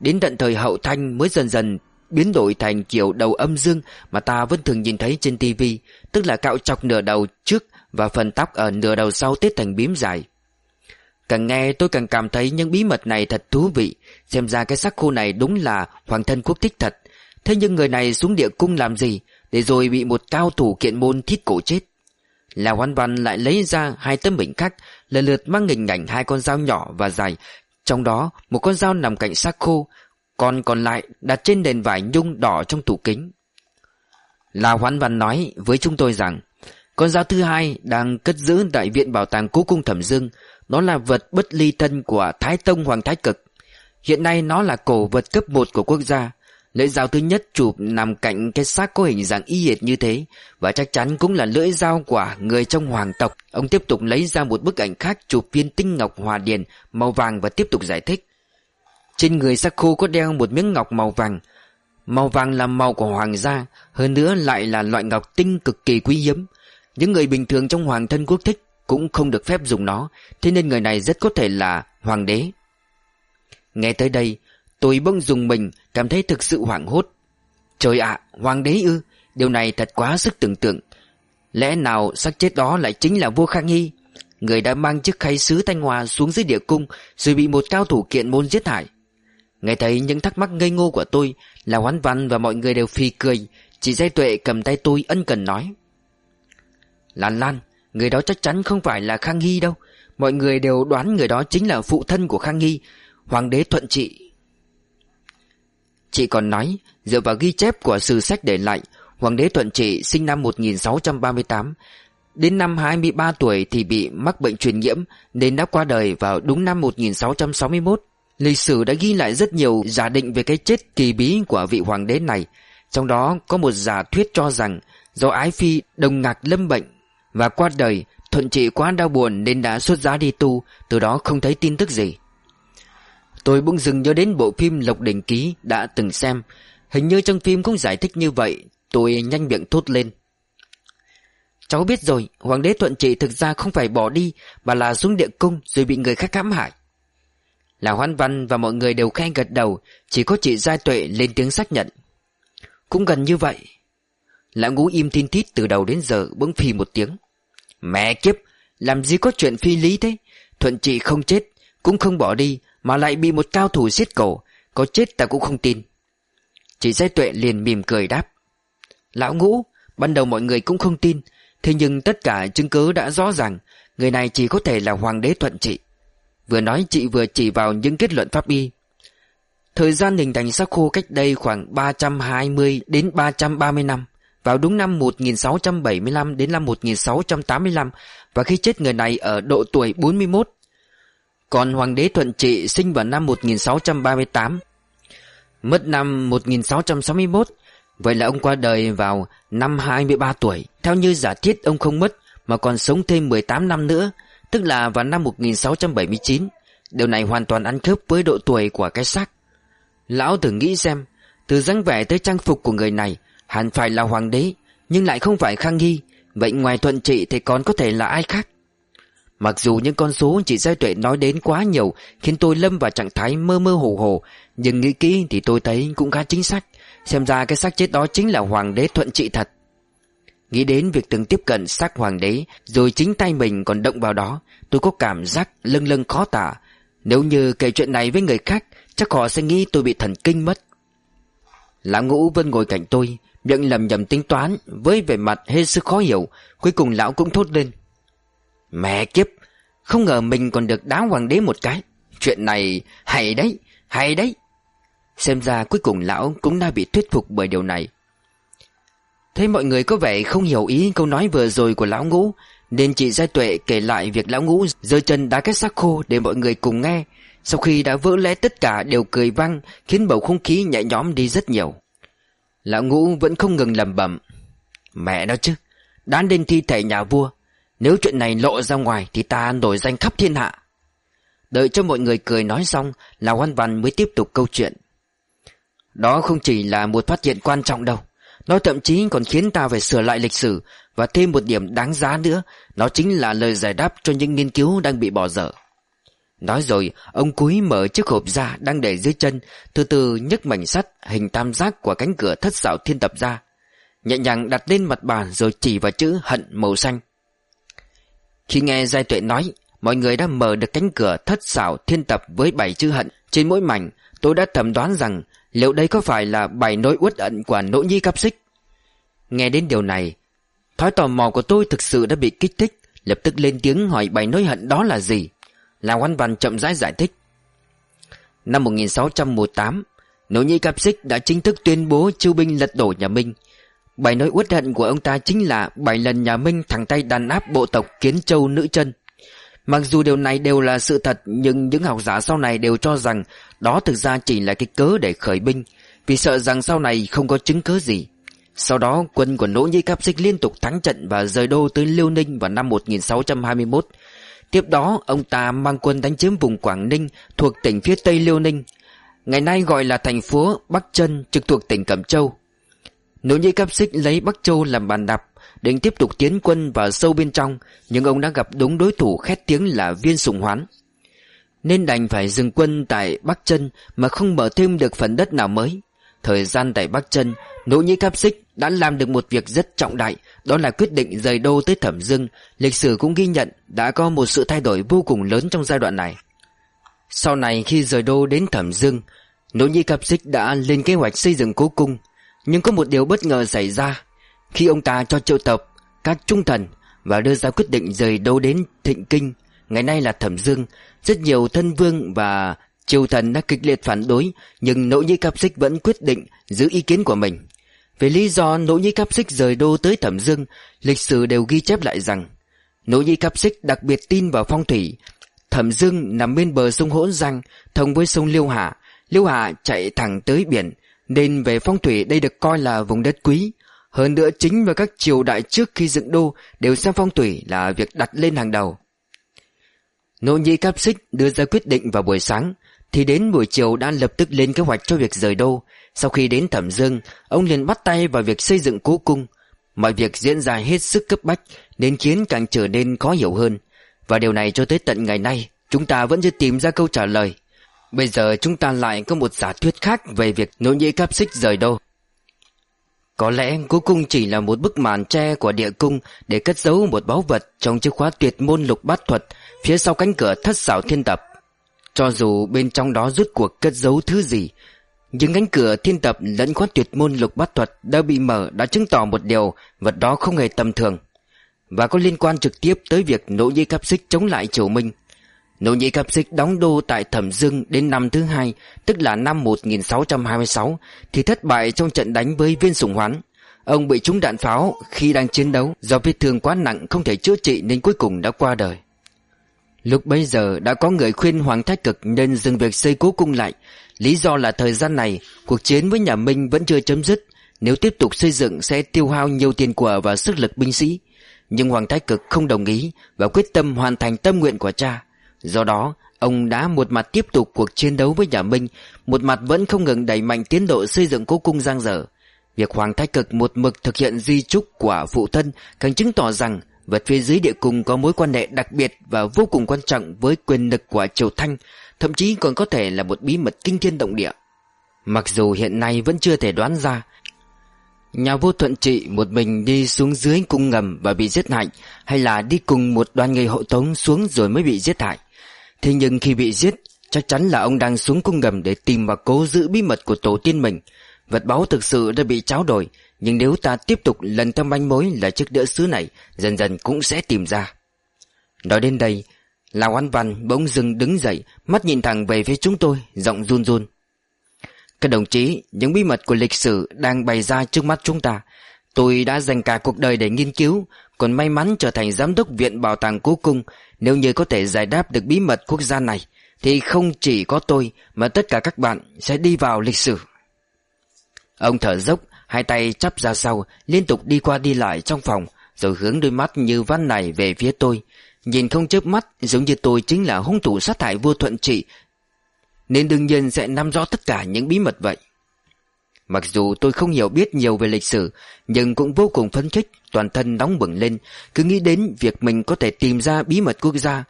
[SPEAKER 1] Đến tận thời hậu thanh mới dần dần biến đổi thành kiểu đầu âm dương mà ta vẫn thường nhìn thấy trên tivi, tức là cạo chọc nửa đầu trước và phần tóc ở nửa đầu sau tết thành bím dài. Càng nghe tôi càng cảm thấy những bí mật này thật thú vị, xem ra cái sắc khô này đúng là hoàng thân quốc thích thật. Thế nhưng người này xuống địa cung làm gì, để rồi bị một cao thủ kiện môn thít cổ chết. Là hoan văn lại lấy ra hai tấm bình khác, lần lượt mang hình ảnh hai con dao nhỏ và dài trong đó, một con dao nằm cạnh xác khô, Còn còn lại đặt trên nền vải nhung đỏ trong tủ kính. La Hoán Văn nói với chúng tôi rằng, Con dao thứ hai đang cất giữ tại Viện Bảo tàng Cố Cung Thẩm Dương. Nó là vật bất ly thân của Thái Tông Hoàng Thái Cực. Hiện nay nó là cổ vật cấp 1 của quốc gia. Lưỡi dao thứ nhất chụp nằm cạnh cái xác có hình dạng y hệt như thế. Và chắc chắn cũng là lưỡi dao của người trong hoàng tộc. Ông tiếp tục lấy ra một bức ảnh khác chụp viên tinh ngọc hòa điền màu vàng và tiếp tục giải thích. Trên người xác khô có đeo một miếng ngọc màu vàng. Màu vàng là màu của hoàng gia, Hơn nữa lại là loại ngọc tinh cực kỳ quý hiếm. Những người bình thường trong hoàng thân quốc thích cũng không được phép dùng nó, Thế nên người này rất có thể là hoàng đế. Nghe tới đây Tôi bỗng dùng mình, Cảm thấy thực sự hoảng hốt. Trời ạ, hoàng đế ư, Điều này thật quá sức tưởng tượng. Lẽ nào xác chết đó lại chính là vua Khang Hy? Người đã mang chiếc khay sứ Thanh Hòa xuống dưới địa cung, Rồi bị một cao thủ kiện môn giết hại. Nghe thấy những thắc mắc ngây ngô của tôi, Là hoán văn và mọi người đều phì cười. Chị Giai Tuệ cầm tay tôi ân cần nói. Lan Lan, Người đó chắc chắn không phải là Khang Hy đâu. Mọi người đều đoán người đó chính là phụ thân của Khang Hy. Hoàng đế thuận trị Chị còn nói, dựa vào ghi chép của sử sách để lại, Hoàng đế Thuận Trị sinh năm 1638, Đến năm 23 tuổi thì bị mắc bệnh truyền nhiễm Nên đã qua đời vào đúng năm 1661 Lịch sử đã ghi lại rất nhiều giả định về cái chết kỳ bí của vị hoàng đế này. Trong đó có một giả thuyết cho rằng Do ái phi đồng ngạc lâm bệnh. Và qua đời thuận trị quá đau buồn nên đã xuất giá đi tu Từ đó không thấy tin tức gì. Tôi bỗng dừng nhớ đến bộ phim Lộc Đỉnh Ký đã từng xem. Hình như trong phim cũng giải thích như vậy. Tôi nhanh miệng thốt lên. Cháu biết rồi, Hoàng đế Thuận Trị thực ra không phải bỏ đi, Mà là xuống địa cung rồi bị người khác hãm hại. Là Hoan Văn và mọi người đều khen gật đầu, Chỉ có chị Giai Tuệ lên tiếng xác nhận. Cũng gần như vậy. Lão ngũ im tin tít từ đầu đến giờ, bỗng phì một tiếng. Mẹ kiếp, Làm gì có chuyện phi lý thế? Thuận Trị không chết, Cũng không bỏ đi mà lại bị một cao thủ giết cổ Có chết ta cũng không tin. Chị Giai Tuệ liền mỉm cười đáp. Lão ngũ, Ban đầu mọi người cũng không tin, Thế nhưng tất cả chứng cứ đã rõ ràng, Người này chỉ có thể là hoàng đế thuận trị. Vừa nói chị vừa chỉ vào những kết luận pháp y. Thời gian hình thành sắc khô cách đây khoảng 320 đến 330 năm, Vào đúng năm 1675 đến năm 1685 Và khi chết người này ở độ tuổi 41 còn hoàng đế thuận trị sinh vào năm 1638 Mất năm 1661 Vậy là ông qua đời vào năm 23 tuổi. Theo như giả thiết, ông không mất, Mà còn sống thêm 18 năm nữa, Tức là vào năm 1679 Điều này hoàn toàn ăn khớp với độ tuổi của cái xác. Lão thử nghĩ xem, Từ dáng vẻ tới trang phục của người này, Hẳn phải là hoàng đế, Nhưng lại không phải khang nghi Vậy ngoài thuận trị thì còn có thể là ai khác? Mặc dù những con số chị Giai Tuệ nói đến quá nhiều, Khiến tôi lâm vào trạng thái mơ mơ hồ hồ, Nhưng nghĩ kỹ thì tôi thấy cũng khá chính xác. Xem ra cái xác chết đó chính là hoàng đế thuận trị thật. Nghĩ đến việc từng tiếp cận xác hoàng đế, Rồi chính tay mình còn động vào đó, Tôi có cảm giác lâng lâng khó tả. Nếu như kể chuyện này với người khác, Chắc họ sẽ nghĩ tôi bị thần kinh mất. Lão ngũ vẫn ngồi cạnh tôi, Miệng lầm nhầm tính toán, Với vẻ mặt hết sức khó hiểu, Cuối cùng lão cũng thốt lên. Mẹ kiếp, Không ngờ mình còn được đá hoàng đế một cái. Chuyện này hay đấy Hay đấy. Xem ra cuối cùng lão cũng đã bị thuyết phục bởi điều này. Thấy mọi người có vẻ không hiểu ý câu nói vừa rồi của lão ngũ, Nên chị Giai Tuệ kể lại việc lão ngũ rơi chân đá cái xác khô để mọi người cùng nghe, Sau khi đã vỡ lẽ tất cả đều cười vang, Khiến bầu không khí nhẹ nhõm đi rất nhiều. Lão ngũ vẫn không ngừng lầm bẩm, Mẹ nó chứ Đán lên thi thể nhà vua nếu chuyện này lộ ra ngoài Thì ta nổi danh khắp thiên hạ. Đợi cho mọi người cười nói xong Lão Hoan Văn mới tiếp tục câu chuyện. Đó không chỉ là một phát hiện quan trọng đâu, Nó thậm chí còn khiến ta phải sửa lại lịch sử Và thêm một điểm đáng giá nữa, Nó chính là lời giải đáp cho những nghiên cứu đang bị bỏ dở. Nói rồi, Ông cúi mở chiếc hộp ra đang để dưới chân, Từ từ nhấc mảnh sắt, Hình tam giác của cánh cửa thất xảo thiên tập ra. Nhẹ nhàng đặt lên mặt bàn Rồi chỉ vào chữ hận màu xanh. Khi nghe Giai Tuệ nói, Mọi người đã mở được cánh cửa thất xảo thiên tập Với bảy chữ hận Trên mỗi mảnh, tôi đã thẩm đoán rằng Liệu đây có phải là bài nỗi uất ẩn của nỗ nhi cắp xích. Nghe đến điều này, Thói tò mò của tôi thực sự đã bị kích thích, Lập tức lên tiếng hỏi bài nỗi hận đó là gì. Làng Văn Văn chậm rãi giải thích. Năm 1618 Nỗ nhi cắp xích đã chính thức tuyên bố chiêu binh lật đổ nhà Minh. Bài nói uất hận của ông ta chính là bảy lần nhà Minh thẳng tay đàn áp bộ tộc Kiến Châu Nữ chân. Mặc dù điều này đều là sự thật, Nhưng những học giả sau này đều cho rằng Đó thực ra chỉ là cái cớ để khởi binh, Vì sợ rằng sau này không có chứng cứ gì. Sau đó, quân của Nỗ Nhĩ Cáp Xích liên tục thắng trận Và rời đô tới Liêu Ninh vào năm 1621 Tiếp đó, ông ta mang quân đánh chiếm vùng Quảng Ninh Thuộc tỉnh phía Tây Liêu Ninh. Ngày nay gọi là thành phố Bắc Trân trực thuộc tỉnh Cẩm Châu. Nếu như Cáp Xích lấy Bắc Châu làm bàn đạp định tiếp tục tiến quân vào sâu bên trong, nhưng ông đã gặp đúng đối thủ khét tiếng là viên sùng hoán. Nên đành phải dừng quân tại Bắc Chân mà không mở thêm được phần đất nào mới. Thời gian tại Bắc Chân, Nỗ Nhĩ Cáp Xích đã làm được một việc rất trọng đại, đó là quyết định rời đô tới Thẩm Dương. Lịch sử cũng ghi nhận đã có một sự thay đổi vô cùng lớn trong giai đoạn này. Sau này khi rời đô đến Thẩm Dương, Nỗ Nhĩ Cáp Xích đã lên kế hoạch xây dựng cố cung. Nhưng có một điều bất ngờ xảy ra. Khi ông ta cho triệu tập các trung thần và đưa ra quyết định rời đâu đến Thịnh Kinh, ngày nay là Thẩm Dương, rất nhiều thân vương và triều thần đã kịch liệt phản đối, nhưng nỗ nhĩ cáp xích vẫn quyết định giữ ý kiến của mình. Về lý do nỗ nhĩ cáp xích rời đô tới Thẩm Dương Lịch sử đều ghi chép lại rằng Nỗ nhĩ cáp xích đặc biệt tin vào phong thủy. Thẩm Dương nằm bên bờ sông Hỗn Giang Thông với sông Liêu Hạ. Liêu Hạ chạy thẳng tới biển nên về phong thủy đây được coi là vùng đất quý. Hơn nữa chính và các triều đại trước khi dựng đô Đều xem phong thủy là việc đặt lên hàng đầu. Nỗ nhị cáp xích đưa ra quyết định vào buổi sáng, Thì đến buổi chiều đã lập tức lên kế hoạch cho việc rời đô. Sau khi đến Thẩm Dương, Ông liền bắt tay vào việc xây dựng cố cung. Mọi việc diễn ra hết sức cấp bách, Nên khiến càng trở nên khó hiểu hơn. Và điều này cho tới tận ngày nay, Chúng ta vẫn chưa tìm ra câu trả lời. Bây giờ chúng ta lại có một giả thuyết khác Về việc nỗ nhĩ cáp xích rời đâu. có lẽ cố cung chỉ là một bức màn tre của địa cung để cất giấu một báu vật trong chiếc khóa tuyệt môn lục bát thuật phía sau cánh cửa thất xảo thiên tập. Cho dù bên trong đó rút cuộc cất giấu thứ gì, nhưng cánh cửa thiên tập lẫn khóa tuyệt môn lục bát thuật đã bị mở đã chứng tỏ một điều vật đó không hề tầm thường và có liên quan trực tiếp tới việc nỗ nhĩ cáp xích chống lại triều minh. Nỗ nhĩ cáp xích đóng đô tại Thẩm Dương đến năm thứ hai, tức là năm 1626, thì thất bại trong trận đánh với viên sủng hoán. Ông bị trúng đạn pháo khi đang chiến đấu do vết thương quá nặng không thể chữa trị nên cuối cùng đã qua đời. Lúc bấy giờ đã có người khuyên Hoàng Thái Cực nên dừng việc xây cố cung lại. Lý do là thời gian này, cuộc chiến với nhà Minh vẫn chưa chấm dứt. Nếu tiếp tục xây dựng sẽ tiêu hao nhiều tiền của và sức lực binh sĩ. Nhưng Hoàng Thái Cực không đồng ý và quyết tâm hoàn thành tâm nguyện của cha. Do đó, ông đã một mặt tiếp tục cuộc chiến đấu với nhà Minh, một mặt vẫn không ngừng đẩy mạnh tiến độ xây dựng cố cung giang dở. Việc Hoàng Thái Cực một mực thực hiện di trúc của phụ thân càng chứng tỏ rằng vật phía dưới địa cung có mối quan hệ đặc biệt và vô cùng quan trọng với quyền lực của Triều Thanh, thậm chí còn có thể là một bí mật kinh thiên động địa. Mặc dù hiện nay vẫn chưa thể đoán ra, nhà vô thuận trị một mình đi xuống dưới cung ngầm và bị giết hại, hay là đi cùng một đoàn người hộ tống xuống rồi mới bị giết hại. Thế nhưng khi bị giết, chắc chắn là ông đang xuống cung ngầm để tìm và cố giữ bí mật của tổ tiên mình. Vật báu thực sự đã bị tráo đổi, nhưng nếu ta tiếp tục lần theo manh mối là chiếc đĩa sứ này, dần dần cũng sẽ tìm ra. Nói đến đây, Lào An Văn bỗng dừng đứng dậy, mắt nhìn thẳng về phía chúng tôi, giọng run run. Các đồng chí, những bí mật của lịch sử đang bày ra trước mắt chúng ta. Tôi đã dành cả cuộc đời để nghiên cứu, còn may mắn trở thành giám đốc viện bảo tàng cố cung. Nếu như có thể giải đáp được bí mật quốc gia này, thì không chỉ có tôi mà tất cả các bạn sẽ đi vào lịch sử. Ông thở dốc, hai tay chắp ra sau, liên tục đi qua đi lại trong phòng, rồi hướng đôi mắt như văn này về phía tôi. Nhìn không chớp mắt giống như tôi chính là hung thủ sát hại vua thuận trị Nên đương nhiên sẽ nắm rõ tất cả những bí mật vậy Mặc dù tôi không hiểu biết nhiều về lịch sử Nhưng cũng vô cùng phấn khích Toàn thân nóng bừng lên Cứ nghĩ đến việc mình có thể tìm ra bí mật quốc gia.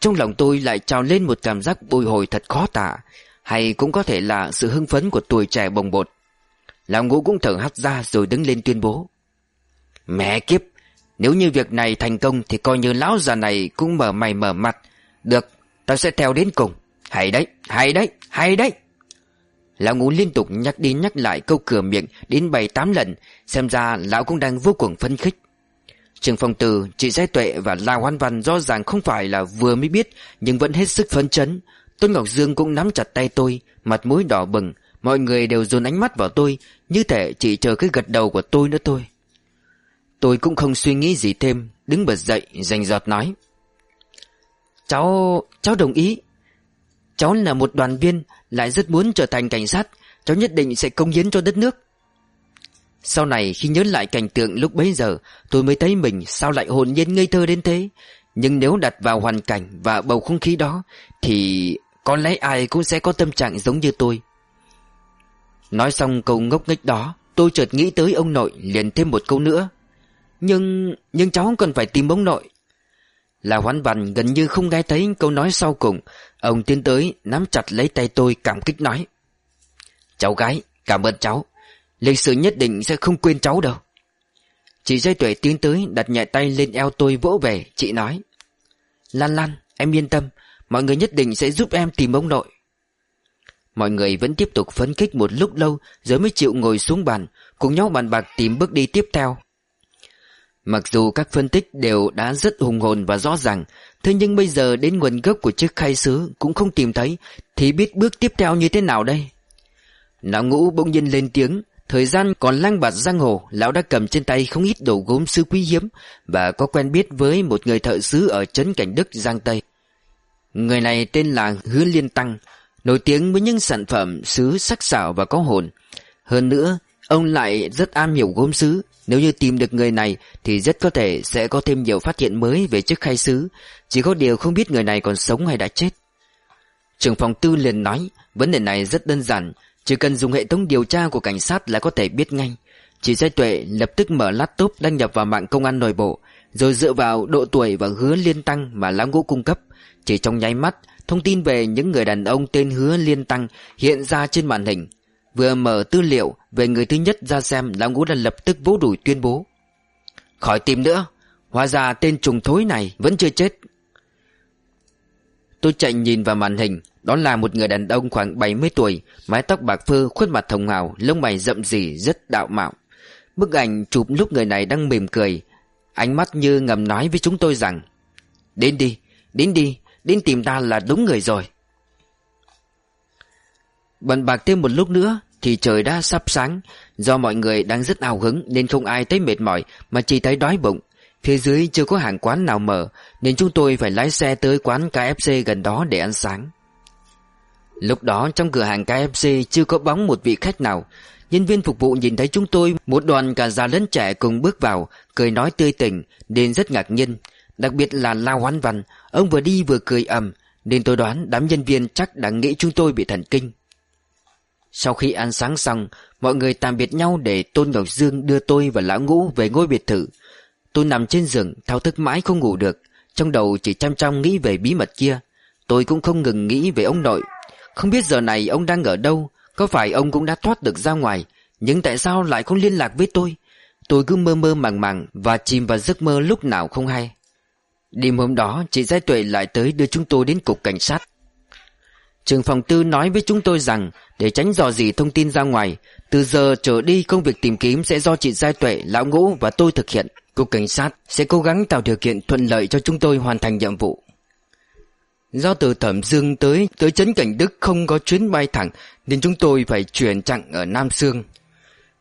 [SPEAKER 1] Trong lòng tôi lại trào lên một cảm giác bồi hồi thật khó tả Hay cũng có thể là sự hưng phấn của tuổi trẻ bồng bột. Lão ngũ cũng thở hắt ra rồi đứng lên tuyên bố. Mẹ kiếp Nếu như việc này thành công Thì coi như lão già này cũng mở mày mở mặt. Được ta sẽ theo đến cùng. Hay đấy, hay đấy, hay đấy. Lão ngũ liên tục nhắc đi nhắc lại câu cửa miệng Đến bảy tám lần Xem ra lão cũng đang vô cùng phấn khích. Trường Phong Từ, chị Giai Tuệ và La Hoan Văn rõ ràng không phải là vừa mới biết Nhưng vẫn hết sức phấn chấn. Tôn Ngọc Dương cũng nắm chặt tay tôi Mặt mũi đỏ bừng Mọi người đều dồn ánh mắt vào tôi Như thể chỉ chờ cái gật đầu của tôi nữa thôi. Tôi cũng không suy nghĩ gì thêm Đứng bật dậy rành giọt nói. Cháu... cháu đồng ý. Cháu là một đoàn viên, Lại rất muốn trở thành cảnh sát. Cháu nhất định sẽ công hiến cho đất nước. Sau này khi nhớ lại cảnh tượng lúc bấy giờ, Tôi mới thấy mình sao lại hồn nhiên ngây thơ đến thế. Nhưng nếu đặt vào hoàn cảnh và bầu không khí đó, Thì có lẽ ai cũng sẽ có tâm trạng giống như tôi. Nói xong câu ngốc nghếch đó, Tôi chợt nghĩ tới ông nội, liền thêm một câu nữa. Nhưng Nhưng cháu cần phải tìm ông nội. Là hoán bàn gần như không nghe thấy câu nói sau cùng. Ông tiến tới, Nắm chặt lấy tay tôi, cảm kích nói. Cháu gái, Cảm ơn cháu. Lịch sử nhất định sẽ không quên cháu đâu. Chị dây tuệ tiến tới, Đặt nhẹ tay lên eo tôi vỗ về. Chị nói, Lan Lan, em yên tâm. Mọi người nhất định sẽ giúp em tìm ông nội. Mọi người vẫn tiếp tục phấn khích một lúc lâu, Rồi mới chịu ngồi xuống bàn, Cùng nhau bàn bạc tìm bước đi tiếp theo. Mặc dù các phân tích đều đã rất hùng hồn và rõ ràng, Thế nhưng bây giờ đến nguồn gốc của chiếc khai sứ Cũng không tìm thấy, Thì biết bước tiếp theo như thế nào đây? Lão ngũ bỗng nhiên lên tiếng, Thời gian còn lang bạt giang hồ, Lão đã cầm trên tay không ít đồ gốm sứ quý hiếm Và có quen biết với một người thợ sứ Ở trấn Cảnh Đức, Giang Tây. Người này tên là Hứa Liên Tăng, Nổi tiếng với những sản phẩm sứ sắc sảo và có hồn. Hơn nữa, Ông lại rất am hiểu gốm sứ nếu như tìm được người này, Thì rất có thể sẽ có thêm nhiều phát hiện mới Về chức khai sứ. Chỉ có điều không biết người này còn sống hay đã chết. Trưởng phòng tư liền nói, Vấn đề này rất đơn giản. Chỉ cần dùng hệ thống điều tra của cảnh sát là có thể biết ngay. Chỉ giai tuệ lập tức mở laptop đăng nhập vào mạng công an nội bộ, Rồi dựa vào độ tuổi và hứa liên tăng mà lão ngũ cung cấp. Chỉ trong nháy mắt, Thông tin về những người đàn ông tên hứa liên tăng hiện ra trên màn hình. Vừa mở tư liệu về người thứ nhất ra xem Lão ngũ đã lập tức vỗ đùi tuyên bố. Khỏi tìm nữa Hóa ra tên trùng thối này vẫn chưa chết. Tôi chạy nhìn vào màn hình Đó là một người đàn ông khoảng 70 tuổi Mái tóc bạc phơ, khuôn mặt hồng hào Lông mày rậm rì, rất đạo mạo. Bức ảnh chụp lúc người này đang mỉm cười Ánh mắt như ngầm nói với chúng tôi rằng Đến đi, đến đi Đến tìm ta là đúng người rồi. Bận bạc thêm một lúc nữa thì trời đã sắp sáng. Do mọi người đang rất ao hứng Nên không ai thấy mệt mỏi, Mà chỉ thấy đói bụng. Phía dưới chưa có hàng quán nào mở, Nên chúng tôi phải lái xe tới quán KFC gần đó để ăn sáng. Lúc đó, trong cửa hàng KFC chưa có bóng một vị khách nào. Nhân viên phục vụ nhìn thấy chúng tôi, Một đoàn cả già lớn trẻ cùng bước vào, Cười nói tươi tỉnh, Nên rất ngạc nhiên. Đặc biệt là Lao Hoán Văn, Ông vừa đi vừa cười ầm, Nên tôi đoán đám nhân viên chắc đã nghĩ chúng tôi bị thần kinh. Sau khi ăn sáng xong, Mọi người tạm biệt nhau để Tôn Ngọc Dương đưa tôi và Lão Ngũ về ngôi biệt thự. Tôi nằm trên giường, thao thức mãi không ngủ được, Trong đầu chỉ chăm chăm nghĩ về bí mật kia. Tôi cũng không ngừng nghĩ về ông nội. Không biết giờ này ông đang ở đâu, Có phải ông cũng đã thoát được ra ngoài, Nhưng tại sao lại không liên lạc với tôi? Tôi cứ mơ mơ màng màng Và chìm vào giấc mơ lúc nào không hay. Đêm hôm đó, chị Giai Tuệ lại tới đưa chúng tôi đến cục cảnh sát. Trường phòng tư nói với chúng tôi rằng Để tránh dò dỉ thông tin ra ngoài Từ giờ trở đi công việc tìm kiếm sẽ do chị Giai Tuệ, Lão Ngũ và tôi thực hiện. Cục cảnh sát sẽ cố gắng tạo điều kiện thuận lợi cho chúng tôi hoàn thành nhiệm vụ. Do từ Thẩm Dương tới tới Trấn Cảnh Đức không có chuyến bay thẳng Nên chúng tôi phải chuyển chặng ở Nam Sương.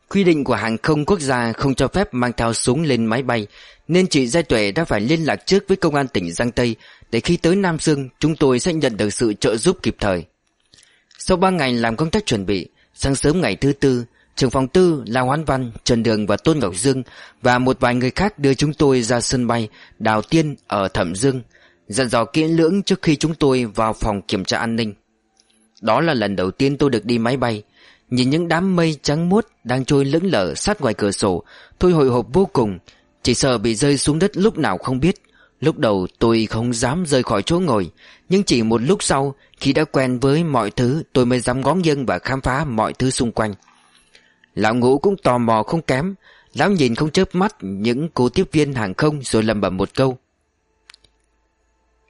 [SPEAKER 1] Quy định của hàng không quốc gia không cho phép mang theo súng lên máy bay Nên chị Giai Tuệ đã phải liên lạc trước với công an tỉnh Giang Tây Để khi tới Nam Dương chúng tôi sẽ nhận được sự trợ giúp kịp thời. Sau 3 ngày làm công tác chuẩn bị Sáng sớm ngày thứ tư Trưởng phòng tư là Hoán Văn, Trần Đường và Tôn Ngọc Dương Và một vài người khác đưa chúng tôi ra sân bay Đào Tiên ở Thẩm Dương Dặn dò kỹ lưỡng trước khi chúng tôi vào phòng kiểm tra an ninh. Đó là lần đầu tiên tôi được đi máy bay Nhìn những đám mây trắng muốt đang trôi lững lờ sát ngoài cửa sổ Tôi hồi hộp vô cùng. Chỉ sợ bị rơi xuống đất lúc nào không biết. Lúc đầu tôi không dám rời khỏi chỗ ngồi Nhưng chỉ một lúc sau Khi đã quen với mọi thứ Tôi mới dám ngó nghiêng và khám phá mọi thứ xung quanh. Lão ngũ cũng tò mò không kém. Lão nhìn không chớp mắt Những cô tiếp viên hàng không Rồi lầm bẩm một câu.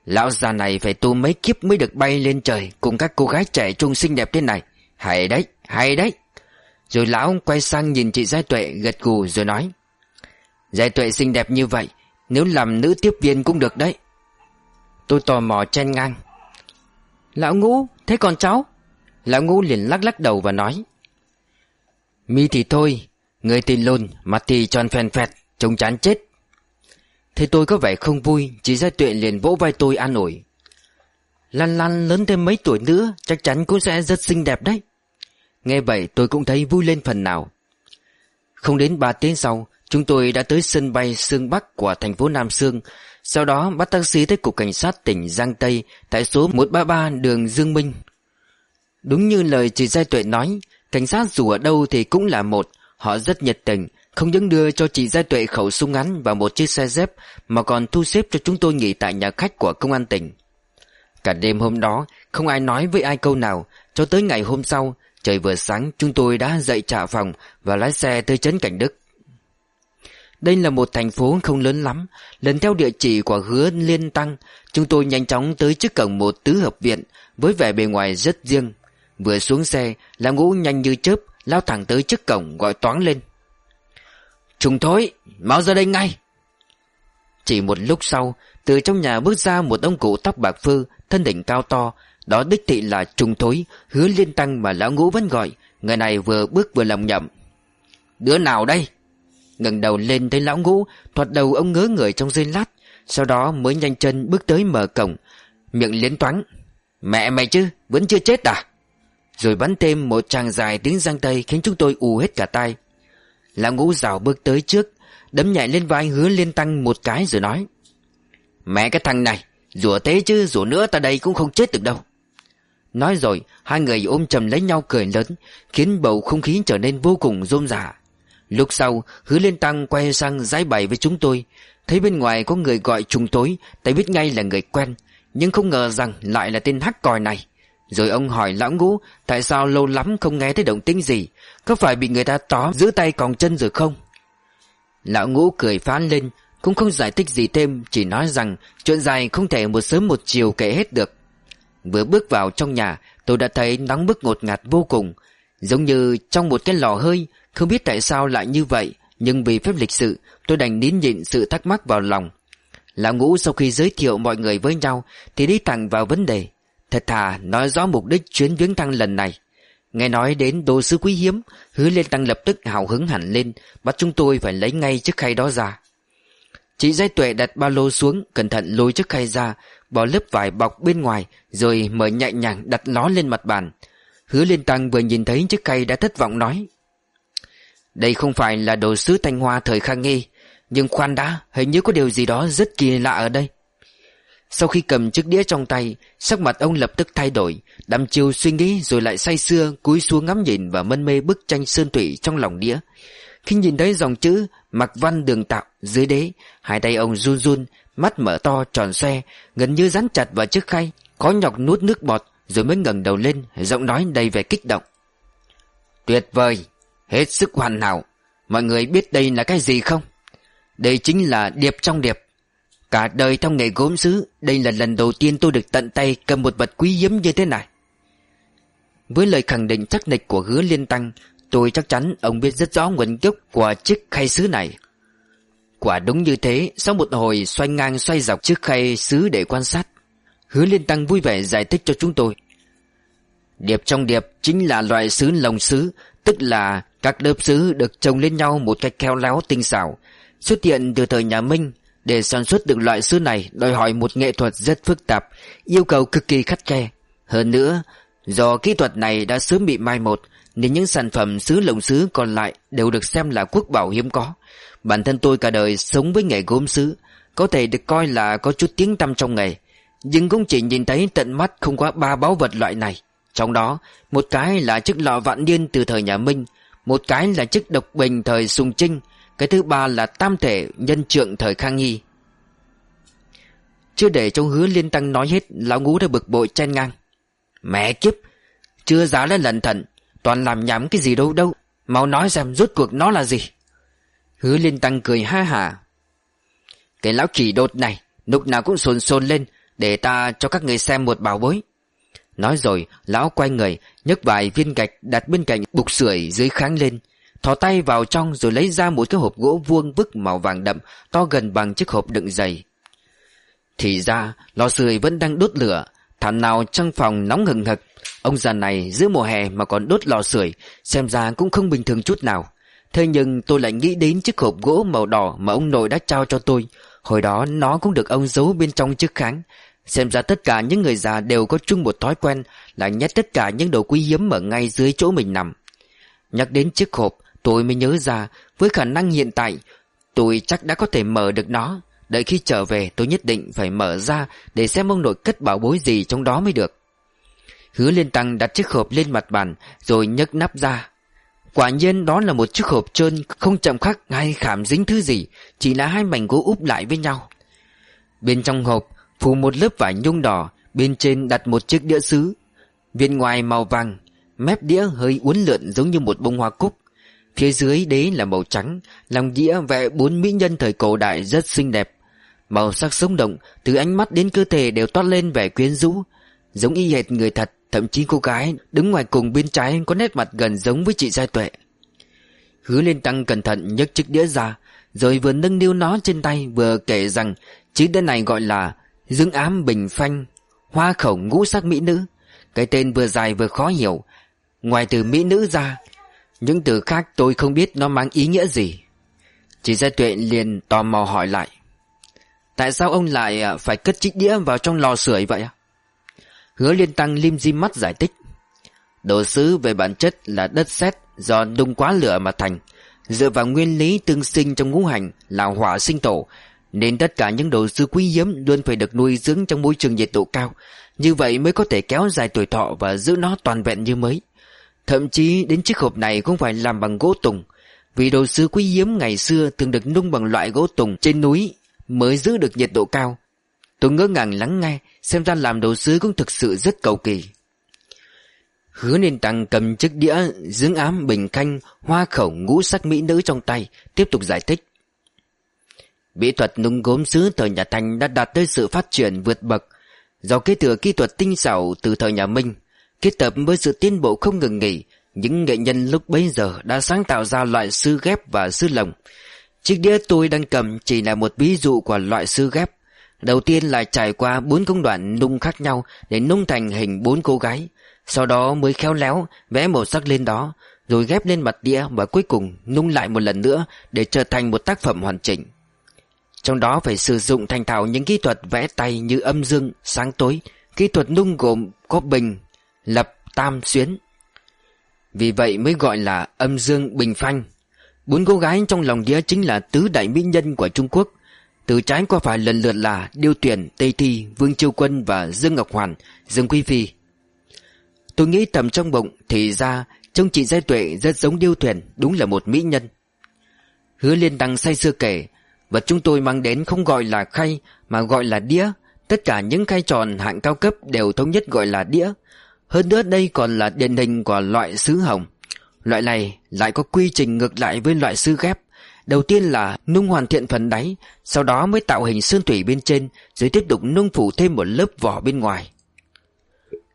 [SPEAKER 1] Lão già này phải tu mấy kiếp mới được bay lên trời Cùng các cô gái trẻ trung xinh đẹp thế này. Hay đấy, hay đấy. Rồi lão quay sang nhìn chị Giai Tuệ gật gù rồi nói. Giai Tuệ xinh đẹp như vậy Nếu làm nữ tiếp viên cũng được đấy. Tôi tò mò chen ngang. Lão ngũ, thế còn cháu? Lão ngũ liền lắc lắc đầu và nói. Mi thì thôi Người thì lùn Mặt thì tròn phèn phẹt Trông chán chết. Thế tôi có vẻ không vui Chị Gia Tuệ liền vỗ vai tôi an ủi. Lan Lan lớn thêm mấy tuổi nữa Chắc chắn cũng sẽ rất xinh đẹp đấy. Nghe vậy tôi cũng thấy vui lên phần nào. Không đến 3 tiếng sau, Chúng tôi đã tới sân bay Sương Bắc của thành phố Nam Sương. Sau đó, bắt taxi tới cục cảnh sát tỉnh Giang Tây Tại số 133 đường Dương Minh. Đúng như lời chị Giai Tuệ nói, Cảnh sát dù ở đâu thì cũng là một. Họ rất nhiệt tình, Không những đưa cho chị Giai Tuệ khẩu súng ngắn Và một chiếc xe dép, Mà còn thu xếp cho chúng tôi nghỉ tại nhà khách của công an tỉnh. Cả đêm hôm đó, Không ai nói với ai câu nào, Cho tới ngày hôm sau Trời vừa sáng, chúng tôi đã dậy trả phòng Và lái xe tới trấn Cảnh Đức. Đây là một thành phố không lớn lắm. Lần theo địa chỉ của hứa Liên Tăng, Chúng tôi nhanh chóng tới trước cổng một tứ hợp viện Với vẻ bề ngoài rất riêng. Vừa xuống xe Lão ngũ nhanh như chớp, Lao thẳng tới trước cổng gọi toán lên. Trùng thối, Mau ra đây ngay! Chỉ một lúc sau, Từ trong nhà bước ra một ông cụ tóc bạc phơ, Thân đỉnh cao to đó đích thị là trùng thối, Hứa liên tăng mà lão ngũ vẫn gọi, Người này vừa bước vừa lòng nhậm Đứa nào đây? Ngẩng đầu lên thấy lão ngũ, Thoạt đầu ông ngớ người trong giây lát, Sau đó mới nhanh chân bước tới mở cổng, Miệng liến toán Mẹ mày chứ, vẫn chưa chết à? Rồi bắn thêm một tràng dài tiếng giang tây Khiến chúng tôi ù hết cả tai. Lão ngũ rào bước tới trước, Đấm nhảy lên vai hứa liên tăng một cái rồi nói. Mẹ cái thằng này, Rủa thế chứ, rủa nữa ta đây cũng không chết được đâu. Nói rồi, Hai người ôm chầm lấy nhau cười lớn, Khiến bầu không khí trở nên vô cùng rôm rả. Lúc sau, Hứa Liên Tăng quay sang giải bày với chúng tôi. Thấy bên ngoài có người gọi chúng tối tay biết ngay là người quen, Nhưng không ngờ rằng lại là tên hắc còi này. Rồi ông hỏi lão ngũ, Tại sao lâu lắm không nghe thấy động tĩnh gì? Có phải bị người ta tó giữ tay còng chân rồi không? Lão ngũ cười phán lên, Cũng không giải thích gì thêm, Chỉ nói rằng chuyện dài không thể một sớm một chiều kể hết được. Vừa bước vào trong nhà, Tôi đã thấy nắng bức ngột ngạt vô cùng. Giống như trong một cái lò hơi, Không biết tại sao lại như vậy, Nhưng vì phép lịch sự, Tôi đành nín nhịn sự thắc mắc vào lòng. Lão ngũ sau khi giới thiệu mọi người với nhau, Thì đi thẳng vào vấn đề. Thật thà, nói rõ mục đích chuyến viếng thăng lần này. Nghe nói đến đồ sứ quý hiếm, Hứa lên tăng lập tức hào hứng hẳn lên, Bắt chúng tôi phải lấy ngay chiếc khay đó ra. Chị dây tuệ đặt ba lô xuống, Cẩn thận lôi chiếc khay ra Bỏ lớp vải bọc bên ngoài, Rồi mở nhẹ nhàng đặt nó lên mặt bàn. Hứa Liên Tăng vừa nhìn thấy chiếc khay đã thất vọng nói, Đây không phải là đồ sứ Thanh Hoa thời Khang Nghi, Nhưng khoan đã, Hình như có điều gì đó rất kỳ lạ ở đây. Sau khi cầm chiếc đĩa trong tay, Sắc mặt ông lập tức thay đổi đắm chiều suy nghĩ rồi lại say sưa Cúi xuống ngắm nhìn và mân mê bức tranh sơn thủy trong lòng đĩa. Khi nhìn thấy dòng chữ Mặc văn đường tạo dưới đế, Hai tay ông run run, Mắt mở to tròn xoe, Gần như dán chặt vào chiếc khay, Có nhọc nuốt nước bọt, Rồi mới ngẩng đầu lên, Giọng nói đầy vẻ kích động. Tuyệt vời, Hết sức hoàn hảo. Mọi người biết đây là cái gì không? Đây chính là điệp trong điệp. Cả đời trong nghề gốm sứ Đây là lần đầu tiên tôi được tận tay Cầm một vật quý hiếm như thế này. Với lời khẳng định chắc nịch của hứa liên tăng Tôi chắc chắn ông biết rất rõ nguồn gốc của chiếc khay sứ này. Quả đúng như thế, Sau một hồi xoay ngang xoay dọc chiếc khay sứ để quan sát, Hứa Liên Tăng vui vẻ giải thích cho chúng tôi. Điệp trong điệp chính là loại sứ lồng sứ, Tức là các lớp sứ được trồng lên nhau một cách khéo léo tinh xảo, Xuất hiện từ thời nhà Minh. Để sản xuất được loại sứ này, đòi hỏi một nghệ thuật rất phức tạp, Yêu cầu cực kỳ khắt khe. Hơn nữa, Do kỹ thuật này đã sớm bị mai một nên những sản phẩm sứ lồng sứ còn lại Đều được xem là quốc bảo hiếm có. Bản thân tôi cả đời sống với nghề gốm sứ Có thể được coi là có chút tiếng tăm trong nghề, Nhưng cũng chỉ nhìn thấy tận mắt không quá ba báu vật loại này. Trong đó, Một cái là chiếc lọ vạn niên từ thời nhà Minh, Một cái là chiếc độc bình thời Sùng Trinh Cái thứ ba là tam thể nhân trượng thời Khang Nghi Chưa để trong hứa liên tăng nói hết, Lão ngũ đã bực bội chen ngang. Mẹ kiếp, Chưa giá lên lần thận Toàn làm nhảm cái gì đâu đâu Mau nói xem rốt cuộc nó là gì Hứa Liên Tăng cười ha hả. Cái lão chỉ đột này, lúc nào cũng sồn sồn lên, để ta cho các người xem một bảo bối. Nói rồi, lão quay người, nhấc vài viên gạch đặt bên cạnh bục sưởi dưới kháng lên. Thò tay vào trong rồi lấy ra một cái hộp gỗ vuông vức màu vàng đậm, to gần bằng chiếc hộp đựng giày. Thì ra, lò sưởi vẫn đang đốt lửa, thảm nào trong phòng nóng hừng hực. Ông già này giữa mùa hè mà còn đốt lò sưởi, xem ra cũng không bình thường chút nào. Thế nhưng tôi lại nghĩ đến chiếc hộp gỗ màu đỏ mà ông nội đã trao cho tôi. Hồi đó nó cũng được ông giấu bên trong chiếc kháng. Xem ra tất cả những người già đều có chung một thói quen là nhét tất cả những đồ quý hiếm ở ngay dưới chỗ mình nằm. Nhắc đến chiếc hộp, tôi mới nhớ ra với khả năng hiện tại, tôi chắc đã có thể mở được nó. Đợi khi trở về, tôi nhất định phải mở ra để xem ông nội cất bảo bối gì trong đó mới được. Hứa Liên Tăng đặt chiếc hộp lên mặt bàn, rồi nhấc nắp ra. Quả nhiên đó là một chiếc hộp trơn, Không chậm khắc, hay khảm dính thứ gì, Chỉ là hai mảnh gỗ úp lại với nhau Bên trong hộp, Phủ một lớp vải nhung đỏ, Bên trên đặt một chiếc đĩa sứ Viên ngoài màu vàng, Mép đĩa hơi uốn lượn giống như một bông hoa cúc Phía dưới đế là màu trắng, Lòng đĩa vẽ bốn mỹ nhân thời cổ đại rất xinh đẹp Màu sắc sống động Từ ánh mắt đến cơ thể đều toát lên vẻ quyến rũ Giống y hệt người thật Thậm chí cô gái đứng ngoài cùng bên trái có nét mặt gần giống với chị Giai Tuệ. Hứa lên tăng cẩn thận nhấc chiếc đĩa ra, rồi vừa nâng niu nó trên tay vừa kể rằng chiếc đĩa này gọi là Dương ám bình phanh, hoa khẩu ngũ sắc mỹ nữ. Cái tên vừa dài vừa khó hiểu. Ngoài từ mỹ nữ ra, Những từ khác tôi không biết nó mang ý nghĩa gì Chị Gia Tuệ liền tò mò hỏi lại Tại sao ông lại à, phải cất chiếc đĩa vào trong lò sưởi vậy ạ? Hứa liên tăng lim di mắt giải thích. Đồ sứ về bản chất là đất sét do đung quá lửa mà thành. Dựa vào nguyên lý tương sinh trong ngũ hành là hỏa sinh tổ, Nên tất cả những đồ sứ quý hiếm luôn phải được nuôi dưỡng trong môi trường nhiệt độ cao. Như vậy mới có thể kéo dài tuổi thọ và giữ nó toàn vẹn như mới. Thậm chí đến chiếc hộp này cũng phải làm bằng gỗ tùng, Vì đồ sứ quý hiếm ngày xưa thường được nung bằng loại gỗ tùng trên núi Mới giữ được nhiệt độ cao. Tôi ngỡ ngàng lắng nghe, Xem ra làm đồ sứ cũng thực sự rất cầu kỳ. Hứa nên tăng cầm chiếc đĩa dưỡng ám bình khanh, hoa khẩu ngũ sắc mỹ nữ trong tay, Tiếp tục giải thích. Mỹ thuật nung gốm sứ thời nhà Thanh đã đạt tới sự phát triển vượt bậc. Do kế thừa kỹ thuật tinh xảo từ thời nhà Minh, Kết hợp với sự tiến bộ không ngừng nghỉ, Những nghệ nhân lúc bấy giờ đã sáng tạo ra loại sư ghép và sư lồng. Chiếc đĩa tôi đang cầm chỉ là một ví dụ của loại sư ghép. Đầu tiên là trải qua bốn công đoạn nung khác nhau để nung thành hình bốn cô gái. Sau đó mới khéo léo vẽ màu sắc lên đó Rồi ghép lên mặt đĩa và cuối cùng nung lại một lần nữa để trở thành một tác phẩm hoàn chỉnh. Trong đó phải sử dụng thành thạo những kỹ thuật vẽ tay như âm dương, sáng tối. Kỹ thuật nung gồm có bình, lập, tam, xuyến. Vì vậy mới gọi là âm dương bình phanh. Bốn cô gái trong lòng đĩa chính là tứ đại mỹ nhân của Trung Quốc từ trái qua phải lần lượt là Điêu Tuyển, Tây Thi, Vương Chiêu Quân và Dương Ngọc Hoàn, Dương Quý Phi. Tôi nghĩ tầm trong bụng thì ra trông chị Giai Tuệ rất giống Điêu Tuyển, đúng là một mỹ nhân. Hứa Liên Đăng say sưa kể, vật chúng tôi mang đến không gọi là khay mà gọi là đĩa. Tất cả những khay tròn hạng cao cấp đều thống nhất gọi là đĩa. Hơn nữa đây còn là điển hình của loại sứ hồng. Loại này lại có quy trình ngược lại với loại sư ghép. Đầu tiên là nung hoàn thiện phần đáy, sau đó mới tạo hình sơn thủy bên trên, rồi tiếp tục nung phủ thêm một lớp vỏ bên ngoài.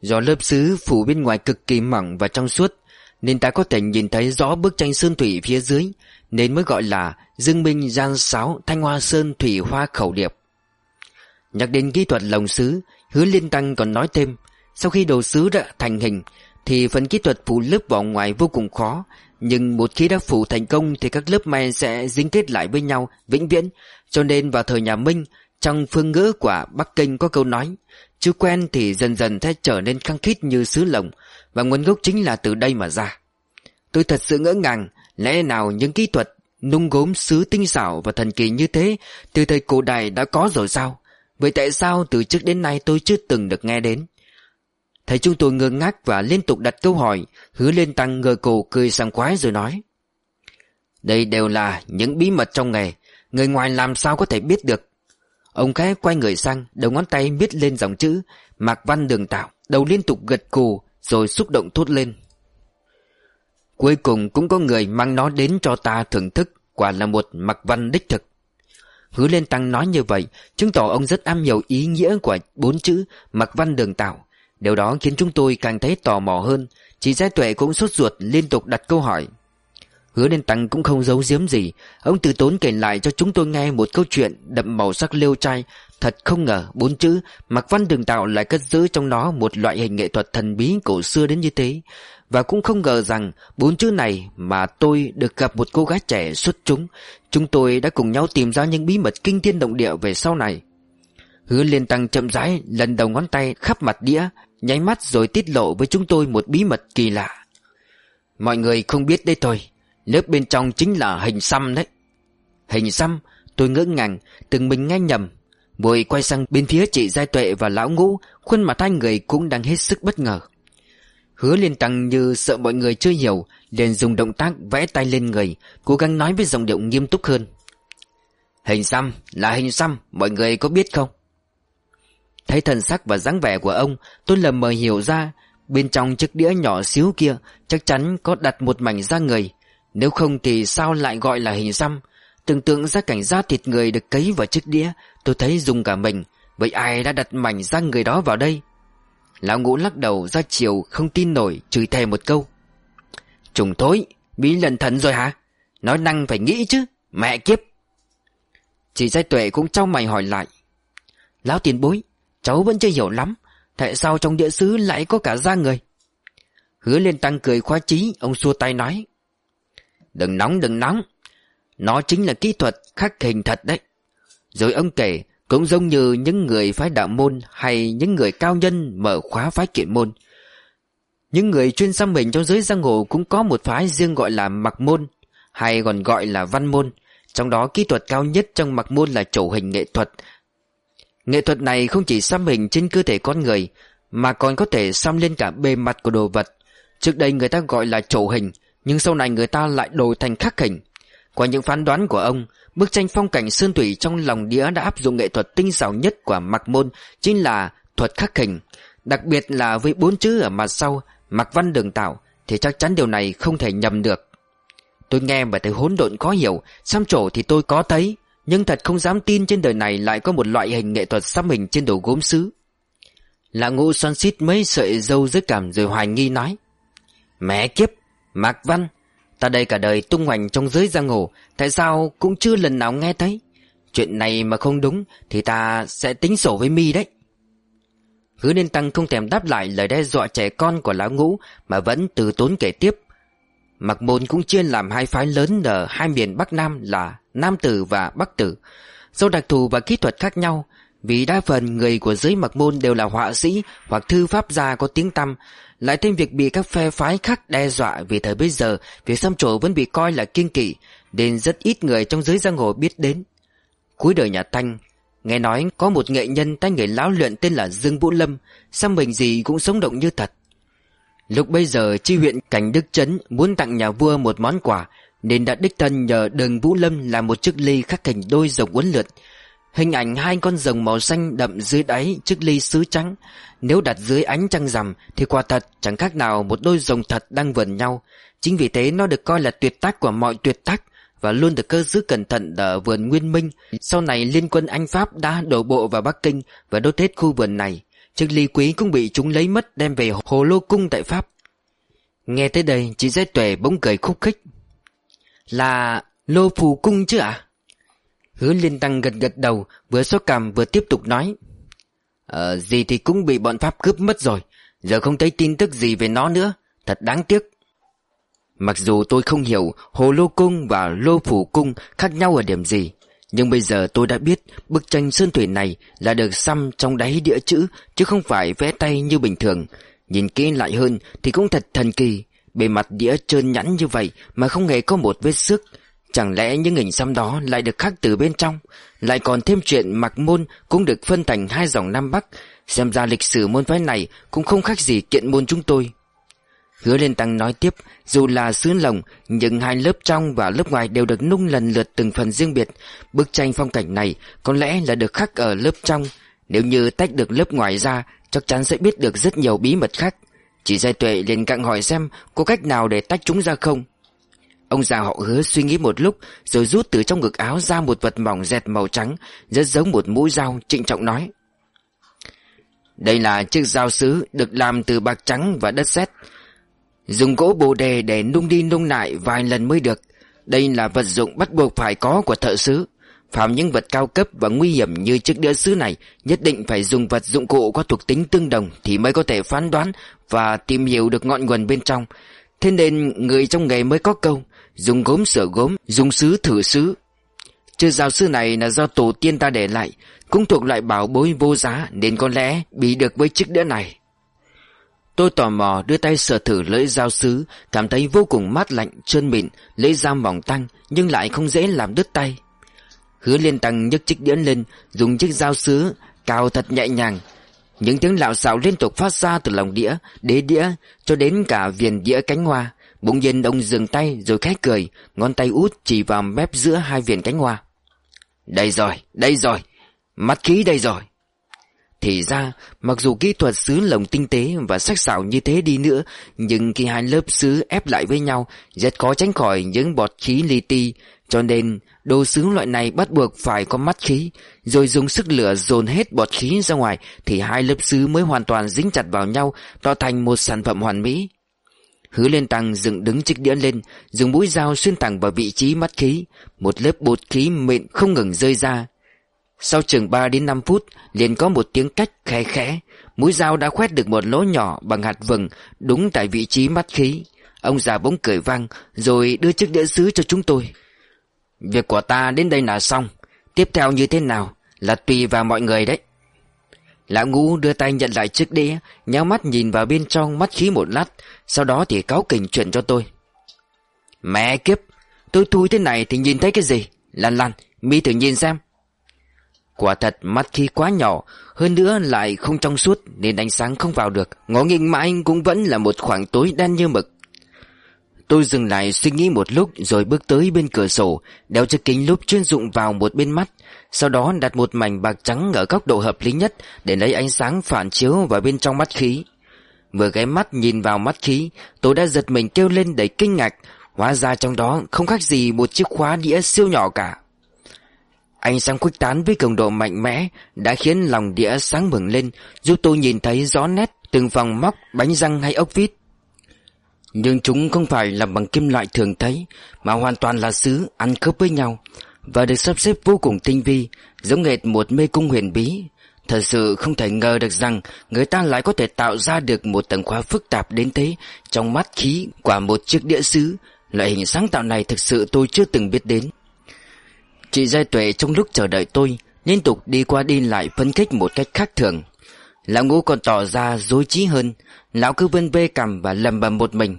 [SPEAKER 1] Do lớp sứ phủ bên ngoài cực kỳ mỏng và trong suốt, nên ta có thể nhìn thấy rõ bức tranh sơn thủy phía dưới, nên mới gọi là Dương Minh Giang Sáo Thanh Hoa Sơn Thủy Hoa Khẩu Điệp. Nhắc đến kỹ thuật lồng sứ, Hứa Liên Tăng còn nói thêm, sau khi đồ sứ đã thành hình, thì phần kỹ thuật phủ lớp vỏ ngoài vô cùng khó, nhưng một khi đã phủ thành công thì các lớp men sẽ dính kết lại với nhau vĩnh viễn. Cho nên vào thời nhà Minh, trong phương ngữ của Bắc Kinh có câu nói, chứ quen thì dần dần sẽ trở nên khăng khít như sứ lồng, và nguồn gốc chính là từ đây mà ra. Tôi thật sự ngỡ ngàng, lẽ nào những kỹ thuật nung gốm sứ tinh xảo và thần kỳ như thế từ thời cổ đại đã có rồi sao? Vậy tại sao từ trước đến nay tôi chưa từng được nghe đến? Thấy chúng tôi ngơ ngác và liên tục đặt câu hỏi, Hứa lên tăng ngờ cổ cười sảng khoái rồi nói. Đây đều là những bí mật trong nghề, Người ngoài làm sao có thể biết được. Ông khẽ quay người sang, Đầu ngón tay viết lên dòng chữ, Mạc văn đường tạo, Đầu liên tục gật cù, Rồi xúc động thốt lên. Cuối cùng cũng có người mang nó đến cho ta thưởng thức, Quả là một mặc văn đích thực. Hứa lên tăng nói như vậy, Chứng tỏ ông rất am hiểu ý nghĩa của bốn chữ Mặc văn đường tạo Điều đó khiến chúng tôi càng thấy tò mò hơn, Chị Giai Tuệ cũng sốt ruột liên tục đặt câu hỏi. Hứa Liên tăng cũng không giấu giếm gì, Ông từ tốn kể lại cho chúng tôi nghe một câu chuyện đậm màu sắc liêu trai, Thật không ngờ bốn chữ Mạc Văn Đường Tạo lại cất giữ trong nó một loại hình nghệ thuật thần bí cổ xưa đến như thế. Và cũng không ngờ rằng bốn chữ này mà tôi được gặp một cô gái trẻ xuất chúng Chúng tôi đã cùng nhau tìm ra những bí mật kinh thiên động địa về sau này. Hứa liên tăng chậm rãi lần đầu ngón tay khắp mặt đĩa Nháy mắt rồi tiết lộ với chúng tôi một bí mật kỳ lạ. Mọi người không biết đấy thôi, Lớp bên trong chính là hình xăm đấy. Hình xăm, Tôi ngỡ ngàng, Từng mình nghe nhầm. Vội quay sang bên phía chị Giai Tuệ và Lão Ngũ, Khuôn mặt hai người cũng đang hết sức bất ngờ. Hứa liên tăng như sợ mọi người chưa hiểu, liền dùng động tác vẽ tay lên người, Cố gắng nói với giọng điệu nghiêm túc hơn. Hình xăm, là hình xăm, Mọi người có biết không? Thấy thần sắc và dáng vẻ của ông, Tôi lầm mờ hiểu ra, Bên trong chiếc đĩa nhỏ xíu kia Chắc chắn có đặt một mảnh da người. Nếu không thì sao lại gọi là hình xăm? Tưởng tượng ra cảnh da thịt người được cấy vào chiếc đĩa, Tôi thấy dùng cả mình. Vậy ai đã đặt mảnh da người đó vào đây? Lão ngũ lắc đầu ra chiều, Không tin nổi, chửi thề một câu. Trùng thối, Bí lần thần rồi hả? Nói năng phải nghĩ chứ, Mẹ kiếp. Chị giai tuệ cũng trao mày hỏi lại. Lão tiền bối Cháu vẫn chưa hiểu lắm, Tại sao trong địa sứ lại có cả da người? Hứa lên tăng cười khoa trí Ông xua tay nói. Đừng nóng đừng nóng, Nó chính là kỹ thuật khắc hình thật đấy. Rồi ông kể, Cũng giống như những người phái đạo môn Hay những người cao nhân mở khóa phái kiện môn. Những người chuyên xăm mình trong giới giang hồ Cũng có một phái riêng gọi là mặc môn, Hay còn gọi là văn môn. Trong đó kỹ thuật cao nhất trong mặc môn là trổ hình nghệ thuật Nghệ thuật này không chỉ xăm hình trên cơ thể con người, Mà còn có thể xăm lên cả bề mặt của đồ vật. Trước đây người ta gọi là trổ hình, Nhưng sau này người ta lại đổi thành khắc hình. Qua những phán đoán của ông, Bức tranh phong cảnh sơn thủy trong lòng đĩa đã áp dụng nghệ thuật tinh xảo nhất của mặc môn, Chính là thuật khắc hình. Đặc biệt là với bốn chữ ở mặt sau Mặc văn đường tạo, Thì chắc chắn điều này không thể nhầm được. Tôi nghe mà thấy hỗn độn khó hiểu, Xăm trổ thì tôi có thấy. Nhưng thật không dám tin trên đời này lại có một loại hình nghệ thuật xăm hình trên đồ gốm sứ Lạ ngũ xoan xít mấy sợi dâu dưới cảm rồi hoài nghi nói Mẹ kiếp, Mạc Văn, ta đây cả đời tung hoành trong giới giang hồ, tại sao cũng chưa lần nào nghe thấy? Chuyện này mà không đúng thì ta sẽ tính sổ với mi đấy. Hứa Nên Tăng không thèm đáp lại lời đe dọa trẻ con của lão ngũ mà vẫn từ tốn kể tiếp. Mặc môn cũng chia làm hai phái lớn ở hai miền Bắc Nam là Nam Tử và Bắc Tử. Do đặc thù và kỹ thuật khác nhau, vì đa phần người của giới mặc môn đều là họa sĩ hoặc thư pháp gia có tiếng tăm lại thêm việc bị các phe phái khác đe dọa vì thời bây giờ việc xăm trổ vẫn bị coi là kiêng kỵ nên rất ít người trong giới giang hồ biết đến. Cuối đời nhà Thanh, nghe nói có một nghệ nhân tay nghề lão luyện tên là Dương Vũ Lâm, xăm mình gì cũng sống động như thật. Lúc bây giờ, chi huyện Cảnh Đức Trấn muốn tặng nhà vua một món quà, nên đã đích thân nhờ đường Vũ Lâm làm một chiếc ly khắc hình đôi rồng uốn lượn. Hình ảnh hai con rồng màu xanh đậm dưới đáy chiếc ly sứ trắng. Nếu đặt dưới ánh trăng rằm, Thì quả thật chẳng khác nào một đôi rồng thật đang vần nhau. Chính vì thế, nó được coi là tuyệt tác của mọi tuyệt tác, Và luôn được cơ giữ cẩn thận ở vườn Nguyên Minh. Sau này, liên quân Anh Pháp đã đổ bộ vào Bắc Kinh Và đốt hết khu vườn này. Chiếc ly quý cũng bị chúng lấy mất đem về Hồ Lô Cung tại Pháp. Nghe tới đây, chị Giai tuệ bỗng cười khúc khích. Là Lô Phù Cung chứ ạ? À? Hứa Liên Tăng gật gật đầu, Vừa xót cằm vừa tiếp tục nói. Ờ gì thì cũng bị bọn Pháp cướp mất rồi. Giờ không thấy tin tức gì về nó nữa. Thật đáng tiếc. Mặc dù tôi không hiểu Hồ Lô Cung và Lô Phủ Cung khác nhau ở điểm gì nhưng bây giờ tôi đã biết Bức tranh sơn thủy này là được xăm trong đáy đĩa chữ, Chứ không phải vẽ tay như bình thường. Nhìn kỹ lại hơn thì cũng thật thần kỳ. Bề mặt đĩa trơn nhẵn như vậy Mà không hề có một vết xước. Chẳng lẽ những hình xăm đó lại được khắc từ bên trong? Lại còn thêm chuyện mặc môn cũng được phân thành hai dòng Nam Bắc. Xem ra lịch sử môn phái này cũng không khác gì kiện môn chúng tôi. Hứa lên tăng nói tiếp, Dù là sứ lồng, Nhưng hai lớp trong và lớp ngoài đều được nung lần lượt từng phần riêng biệt. Bức tranh phong cảnh này có lẽ là được khắc ở lớp trong. Nếu như tách được lớp ngoài ra, Chắc chắn sẽ biết được rất nhiều bí mật khác. Chỉ giai tuệ liền cặng hỏi xem Có cách nào để tách chúng ra không? Ông già họ hứa suy nghĩ một lúc, Rồi rút từ trong ngực áo ra một vật mỏng dẹt màu trắng, Rất giống một mũi dao, trịnh trọng nói. Đây là chiếc dao sứ Được làm từ bạc trắng và đất sét. Dùng gỗ bồ đề để nung đi nung lại vài lần mới được. Đây là vật dụng bắt buộc phải có của thợ sứ Phạm những vật cao cấp và nguy hiểm như chiếc đĩa sứ này Nhất định phải dùng vật dụng cụ có thuộc tính tương đồng Thì mới có thể phán đoán và tìm hiểu được ngọn nguồn bên trong. Thế nên người trong nghề mới có câu, Dùng gốm sửa gốm, Dùng sứ thử sứ Chiếc giáo sư này là do tổ tiên ta để lại, Cũng thuộc loại bảo bối vô giá Nên có lẽ bị được với chiếc đĩa này. Tôi tò mò đưa tay sờ thử lưỡi dao sứ Cảm thấy vô cùng mát lạnh, trơn mịn Lưỡi dao mỏng tăng Nhưng lại không dễ làm đứt tay. Hứa liên tăng nhấc chiếc đĩa lên Dùng chiếc dao sứ Cào thật nhẹ nhàng. Những tiếng lạo xạo liên tục phát ra từ lòng đĩa Đế đĩa cho đến cả viền đĩa cánh hoa. Bỗng nhiên ông dừng tay rồi khét cười Ngón tay út chỉ vào mép giữa hai viền cánh hoa. Đây rồi, đây rồi Mắt khí đây rồi. Thì ra, mặc dù kỹ thuật sứ lồng tinh tế và sắc sảo như thế đi nữa, nhưng khi hai lớp sứ ép lại với nhau, rất khó tránh khỏi những bọt khí li ti, cho nên đồ sứ loại này bắt buộc phải có mắt khí, rồi dùng sức lửa dồn hết bọt khí ra ngoài thì hai lớp sứ mới hoàn toàn dính chặt vào nhau, tạo thành một sản phẩm hoàn mỹ. Hứa lên tăng dựng đứng chiếc đĩa lên Dùng mũi dao xuyên thẳng vào vị trí mắt khí. Một lớp bột khí mịn không ngừng rơi ra. Sau chừng 3 đến 5 phút, liền có một tiếng cách khẽ khẽ. Mũi dao đã khoét được một lỗ nhỏ bằng hạt vừng, Đúng tại vị trí mắt khí. Ông già bỗng cười vang, Rồi đưa chiếc đĩa sứ cho chúng tôi. Việc của ta đến đây là xong. Tiếp theo như thế nào? Là tùy vào mọi người đấy. Lão ngũ đưa tay nhận lại chiếc đĩa Nhéo mắt nhìn vào bên trong mắt khí một lát, Sau đó thì cáo kỉnh chuyện cho tôi. Mẹ kiếp, Tôi thui thế này thì nhìn thấy cái gì? Lan lan, mi thử nhìn xem. Quả thật mắt khí quá nhỏ, Hơn nữa lại không trong suốt Nên ánh sáng không vào được. Ngó nghiêng mãi cũng vẫn là một khoảng tối đen như mực. Tôi dừng lại suy nghĩ một lúc Rồi bước tới bên cửa sổ, Đeo chiếc kính lúp chuyên dụng vào một bên mắt, Sau đó đặt một mảnh bạc trắng Ở góc độ hợp lý nhất Để lấy ánh sáng phản chiếu vào bên trong mắt khí. Vừa ghé mắt nhìn vào mắt khí, Tôi đã giật mình kêu lên đầy kinh ngạc. Hóa ra trong đó không khác gì một chiếc khóa đĩa siêu nhỏ cả. Ánh sáng khuếch tán với cường độ mạnh mẽ Đã khiến lòng đĩa sáng bừng lên Giúp tôi nhìn thấy rõ nét từng vòng móc, bánh răng hay ốc vít. Nhưng chúng không phải là bằng kim loại thường thấy Mà hoàn toàn là sứ ăn khớp với nhau Và được sắp xếp vô cùng tinh vi Giống hệt một mê cung huyền bí. Thật sự không thể ngờ được rằng người ta lại có thể tạo ra được một tầng khóa phức tạp đến thế trong mắt khí của một chiếc đĩa sứ Loại hình sáng tạo này thực sự tôi chưa từng biết đến. Chị Giai Tuệ trong lúc chờ đợi tôi, Liên tục đi qua đi lại phân tích một cách khác thường. Lão ngũ còn tỏ ra dối trí hơn, Lão cứ vân bê cầm và lầm bầm một mình.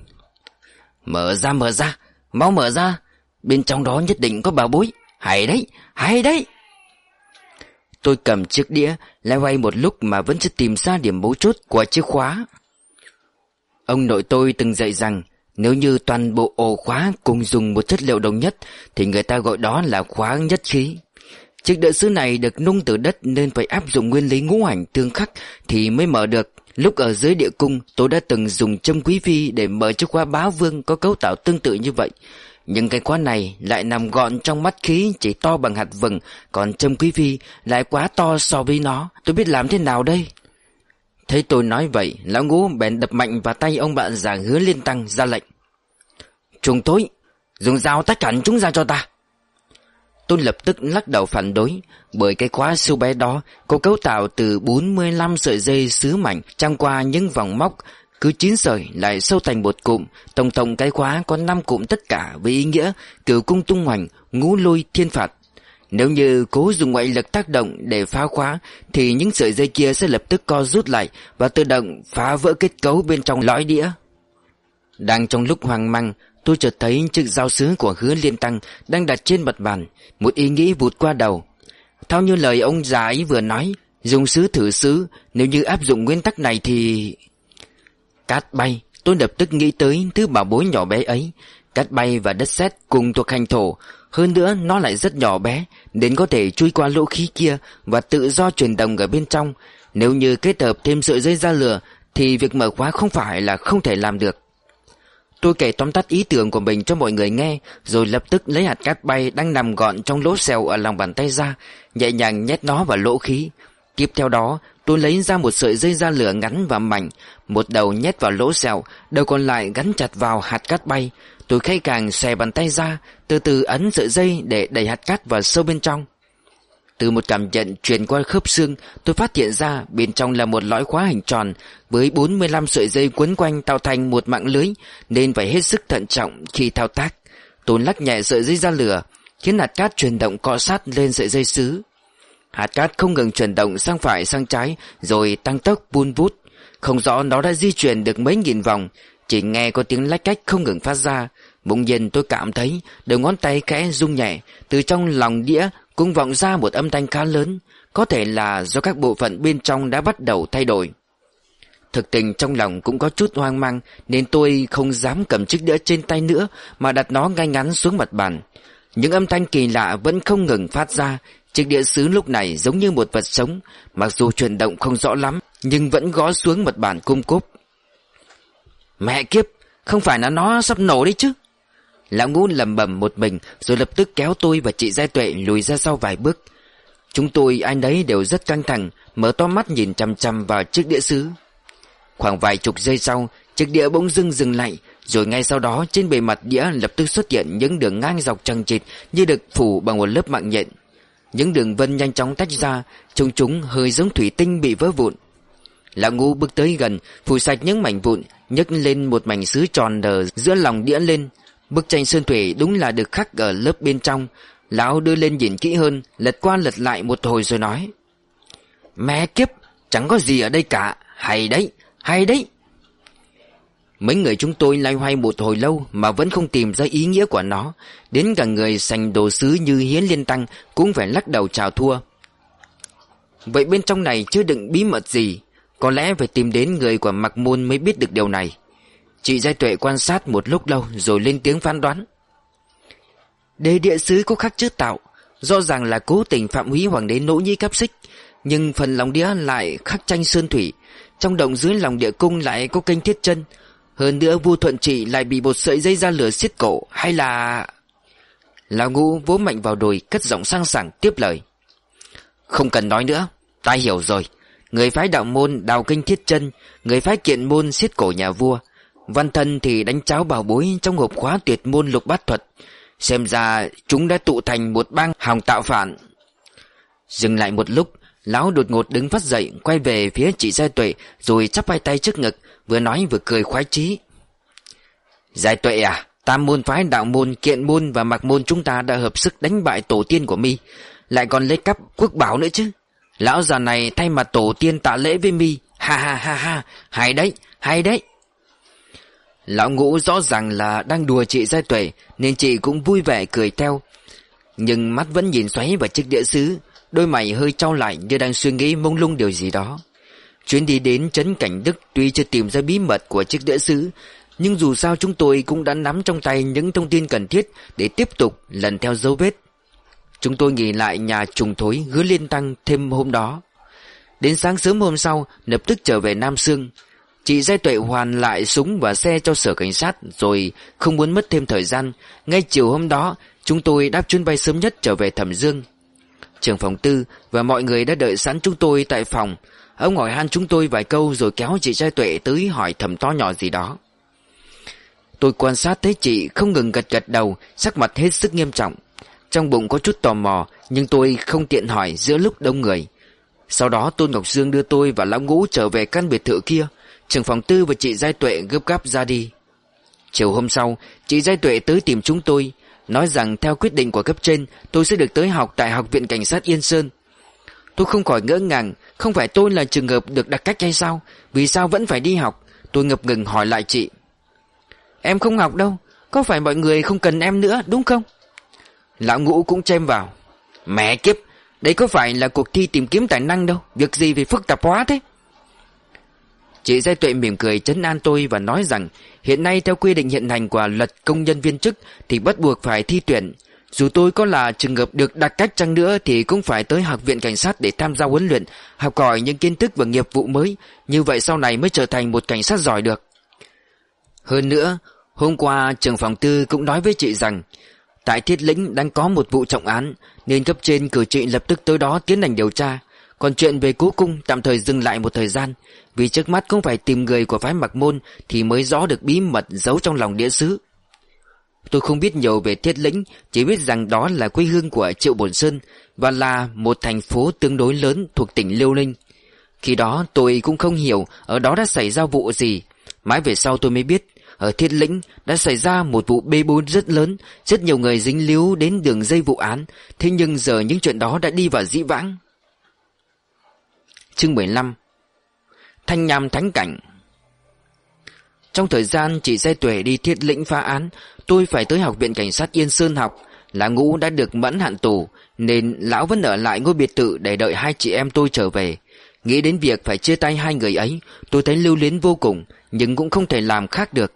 [SPEAKER 1] Mở ra mở ra, Mau mở ra, Bên trong đó nhất định có bảo bối. Hay đấy hay đấy. Tôi cầm chiếc đĩa Lại quay một lúc mà vẫn chưa tìm ra điểm mấu chốt của chiếc khóa. Ông nội tôi từng dạy rằng nếu như toàn bộ ổ khóa cùng dùng một chất liệu đồng nhất, thì người ta gọi đó là khóa nhất khí. Chiếc đỡ sứ này được nung từ đất nên phải áp dụng nguyên lý ngũ hành tương khắc thì mới mở được. Lúc ở dưới địa cung, tôi đã từng dùng châm quý phi để mở chiếc khóa bá vương có cấu tạo tương tự như vậy. Nhưng cái khóa này lại nằm gọn trong mắt khí, chỉ to bằng hạt vừng, Còn châm quý phi lại quá to so với nó Tôi biết làm thế nào đây Thấy tôi nói vậy, Lão ngũ bèn đập mạnh vào tay ông bạn già hứa liên tăng ra lệnh. Trùng tối, Dùng dao tách hẳn chúng ra cho ta. Tôi lập tức lắc đầu phản đối, Bởi cái khóa siêu bé đó Có cấu tạo từ 45 sợi dây sứ mảnh Trăng qua những vòng móc, Cứ 9 sợi lại sâu thành một cụm, Tổng tổng cái khóa có 5 cụm tất cả Với ý nghĩa cửu cung tung hoành, Ngũ lôi thiên phạt nếu như cố dùng ngoại lực tác động để phá khóa, Thì những sợi dây kia sẽ lập tức co rút lại Và tự động phá vỡ kết cấu bên trong lõi đĩa. Đang trong lúc hoang mang, Tôi chợt thấy chiếc dao sứ của hứa liên tăng Đang đặt trên mặt bàn, Một ý nghĩ vụt qua đầu. Theo như lời ông già ấy vừa nói, Dùng sứ thử sứ, Nếu như áp dụng nguyên tắc này thì Cát bay, Tôi lập tức nghĩ tới thứ bảo bối nhỏ bé ấy. Cát bay và đất sét cùng thuộc hành thổ hơn nữa, nó lại rất nhỏ bé đến có thể chui qua lỗ khí kia Và tự do chuyển động ở bên trong. Nếu như kết hợp thêm sợi dây ra lửa, Thì việc mở khóa không phải là không thể làm được. Tôi kể tóm tắt ý tưởng của mình cho mọi người nghe, Rồi lập tức lấy hạt cát bay đang nằm gọn trong lỗ xèo ở lòng bàn tay ra, Nhẹ nhàng nhét nó vào lỗ khí. Tiếp theo đó, tôi lấy ra một sợi dây da lửa ngắn và mảnh, Một đầu nhét vào lỗ xèo, Đầu còn lại gắn chặt vào hạt cát bay. Tôi khay càng xòe bàn tay ra, Từ từ ấn sợi dây để đẩy hạt cát vào sâu bên trong. Từ một cảm nhận truyền qua khớp xương, Tôi phát hiện ra bên trong là một lõi khóa hình tròn Với 45 sợi dây quấn quanh tạo thành một mạng lưới, Nên phải hết sức thận trọng khi thao tác. Tôi lắc nhẹ sợi dây ra lửa, Khiến hạt cát chuyển động cọ sát lên sợi dây sứ Hạt cát không ngừng chuyển động sang phải, sang trái, Rồi tăng tốc vun vút. Không rõ nó đã di chuyển được mấy nghìn vòng chỉ nghe có tiếng lách cách không ngừng phát ra. Bỗng nhiên tôi cảm thấy Đầu ngón tay khẽ rung nhẹ, Từ trong lòng đĩa cũng vọng ra một âm thanh khá lớn, Có thể là do các bộ phận bên trong đã bắt đầu thay đổi. Thực tình trong lòng cũng có chút hoang mang, Nên tôi không dám cầm chiếc đĩa trên tay nữa, Mà đặt nó ngay ngắn xuống mặt bàn. Những âm thanh kỳ lạ vẫn không ngừng phát ra. Chiếc đĩa sứ lúc này giống như một vật sống, Mặc dù chuyển động không rõ lắm, Nhưng vẫn gõ xuống mặt bàn cung cốp Mẹ kiếp, không phải là nó sắp nổ đấy chứ. Lão ngũ lầm bầm một mình rồi lập tức kéo tôi và chị Giai Tuệ lùi ra sau vài bước. Chúng tôi ai nấy đều rất căng thẳng, mở to mắt nhìn chăm chăm vào chiếc đĩa sứ. Khoảng vài chục giây sau, chiếc đĩa bỗng dưng dừng lại, rồi ngay sau đó trên bề mặt đĩa lập tức xuất hiện những đường ngang dọc chằng chịt như được phủ bằng một lớp mạng nhện. Những đường vân nhanh chóng tách ra, trông chúng hơi giống thủy tinh bị vỡ vụn. Lão ngũ bước tới gần, phủ sạch những mảnh vụn, nhấc lên một mảnh sứ tròn đờ giữa lòng đĩa lên. Bức tranh sơn thủy đúng là được khắc ở lớp bên trong. Lão đưa lên nhìn kỹ hơn, Lật qua lật lại một hồi rồi nói, Mẹ kiếp, Chẳng có gì ở đây cả. Hay đấy Hay đấy. Mấy người chúng tôi loay hoay một hồi lâu Mà vẫn không tìm ra ý nghĩa của nó. Đến cả người sành đồ sứ như Hiến Liên Tăng Cũng phải lắc đầu chào thua. Vậy bên trong này chưa đựng bí mật gì? Có lẽ phải tìm đến người của Mạc Môn mới biết được điều này. Chị Giai Tuệ quan sát một lúc lâu Rồi lên tiếng phán đoán. Đề địa sứ có khắc chữ tạo Rõ ràng là cố tình phạm húy hoàng đế nỗ nhĩ cắp xích, Nhưng phần lòng đĩa lại khắc tranh sơn thủy, Trong động dưới lòng địa cung lại có kênh thiết chân. Hơn nữa vua thuận trị lại bị một sợi dây ra lửa xiết cổ, Hay là... Lão ngũ vỗ mạnh vào đùi, Cất giọng sang sảng tiếp lời. Không cần nói nữa, Ta hiểu rồi. Người phái đạo môn đào kinh thiết chân Người phái kiện môn xiết cổ nhà vua. Văn thân thì đánh cháo bảo bối Trong hộp khóa tuyệt môn lục bát thuật. Xem ra chúng đã tụ thành một bang hòng tạo phản. Dừng lại một lúc Lão đột ngột đứng phát dậy Quay về phía chị Giai Tuệ Rồi chắp hai tay trước ngực Vừa nói vừa cười khoái chí. Giai Tuệ à Tam môn phái đạo môn, kiện môn và mặc môn chúng ta đã hợp sức đánh bại tổ tiên của mi Lại còn lấy cắp quốc bảo nữa chứ? Lão già này thay mặt tổ tiên tạ lễ với mi. Ha ha ha ha. Hay đấy, hay đấy. Lão ngũ rõ ràng là đang đùa chị Giai Tuệ Nên chị cũng vui vẻ cười theo. Nhưng mắt vẫn nhìn xoáy vào chiếc đĩa sứ Đôi mày hơi trao lại như đang suy nghĩ mông lung điều gì đó. Chuyến đi đến Trấn Cảnh Đức tuy chưa tìm ra bí mật của chiếc đĩa sứ Nhưng dù sao chúng tôi cũng đã nắm trong tay những thông tin cần thiết Để tiếp tục lần theo dấu vết. Chúng tôi nghỉ lại nhà trùng thối hứa liên tăng thêm hôm đó. Đến sáng sớm hôm sau, lập tức trở về Nam Sương. Chị Giai Tuệ hoàn lại súng và xe cho sở cảnh sát, Rồi không muốn mất thêm thời gian. Ngay chiều hôm đó, Chúng tôi đáp chuyến bay sớm nhất trở về Thẩm Dương. Trường phòng tư Và mọi người đã đợi sẵn chúng tôi tại phòng. Ông hỏi han chúng tôi vài câu Rồi kéo chị Giai Tuệ tới hỏi thầm to nhỏ gì đó. Tôi quan sát thấy chị không ngừng gật gật đầu, Sắc mặt hết sức nghiêm trọng. Trong bụng có chút tò mò, Nhưng tôi không tiện hỏi giữa lúc đông người. Sau đó Tôn Ngọc Dương đưa tôi và Lão Ngũ trở về căn biệt thự kia. Trưởng phòng tư và chị Giai Tuệ gấp gáp ra đi. Chiều hôm sau, Chị Giai Tuệ tới tìm chúng tôi, Nói rằng theo quyết định của cấp trên, Tôi sẽ được tới học tại Học viện Cảnh sát Yên Sơn. Tôi không khỏi ngỡ ngàng, Không phải tôi là trường hợp được đặc cách hay sao? Vì sao vẫn phải đi học? Tôi ngập ngừng hỏi lại chị. Em không học đâu, Có phải mọi người không cần em nữa, đúng không? Lão ngũ cũng chêm vào Mẹ kiếp Đây có phải là cuộc thi tìm kiếm tài năng đâu Việc gì phải phức tạp quá thế Chị Giai Tuệ mỉm cười chấn an tôi và nói rằng hiện nay theo quy định hiện hành của luật công nhân viên chức thì bắt buộc phải thi tuyển. Dù tôi có là trường hợp được đặc cách chăng nữa thì cũng phải tới học viện cảnh sát để tham gia huấn luyện, học hỏi những kiến thức và nghiệp vụ mới, như vậy sau này mới trở thành một cảnh sát giỏi được. Hơn nữa, hôm qua trường phòng tư cũng nói với chị rằng tại Thiết Lĩnh đang có một vụ trọng án, nên cấp trên cử trị lập tức tới đó tiến hành điều tra. Còn chuyện về cố cung tạm thời dừng lại một thời gian, Vì trước mắt cũng phải tìm người của phái mặc môn Thì mới rõ được bí mật giấu trong lòng địa sứ. Tôi không biết nhiều về thiết lĩnh, Chỉ biết rằng đó là quê hương của Triệu Bồn Sơn Và là một thành phố tương đối lớn thuộc tỉnh Liêu Ninh. Khi đó tôi cũng không hiểu Ở đó đã xảy ra vụ gì. Mãi về sau tôi mới biết ở thiết lĩnh đã xảy ra một vụ bê bối rất lớn, Rất nhiều người dính líu đến đường dây vụ án. Thế nhưng giờ những chuyện đó đã đi vào dĩ vãng. Chương 15 Thanh Nham Thánh Cảnh. Trong thời gian chị xe Tuệ đi thiết lĩnh phá án, Tôi phải tới học viện cảnh sát Yên Sơn học. Là ngũ đã được mẫn hạn tù, Nên lão vẫn ở lại ngôi biệt thự Để đợi hai chị em tôi trở về. Nghĩ đến việc phải chia tay hai người ấy, Tôi thấy lưu luyến vô cùng, Nhưng cũng không thể làm khác được.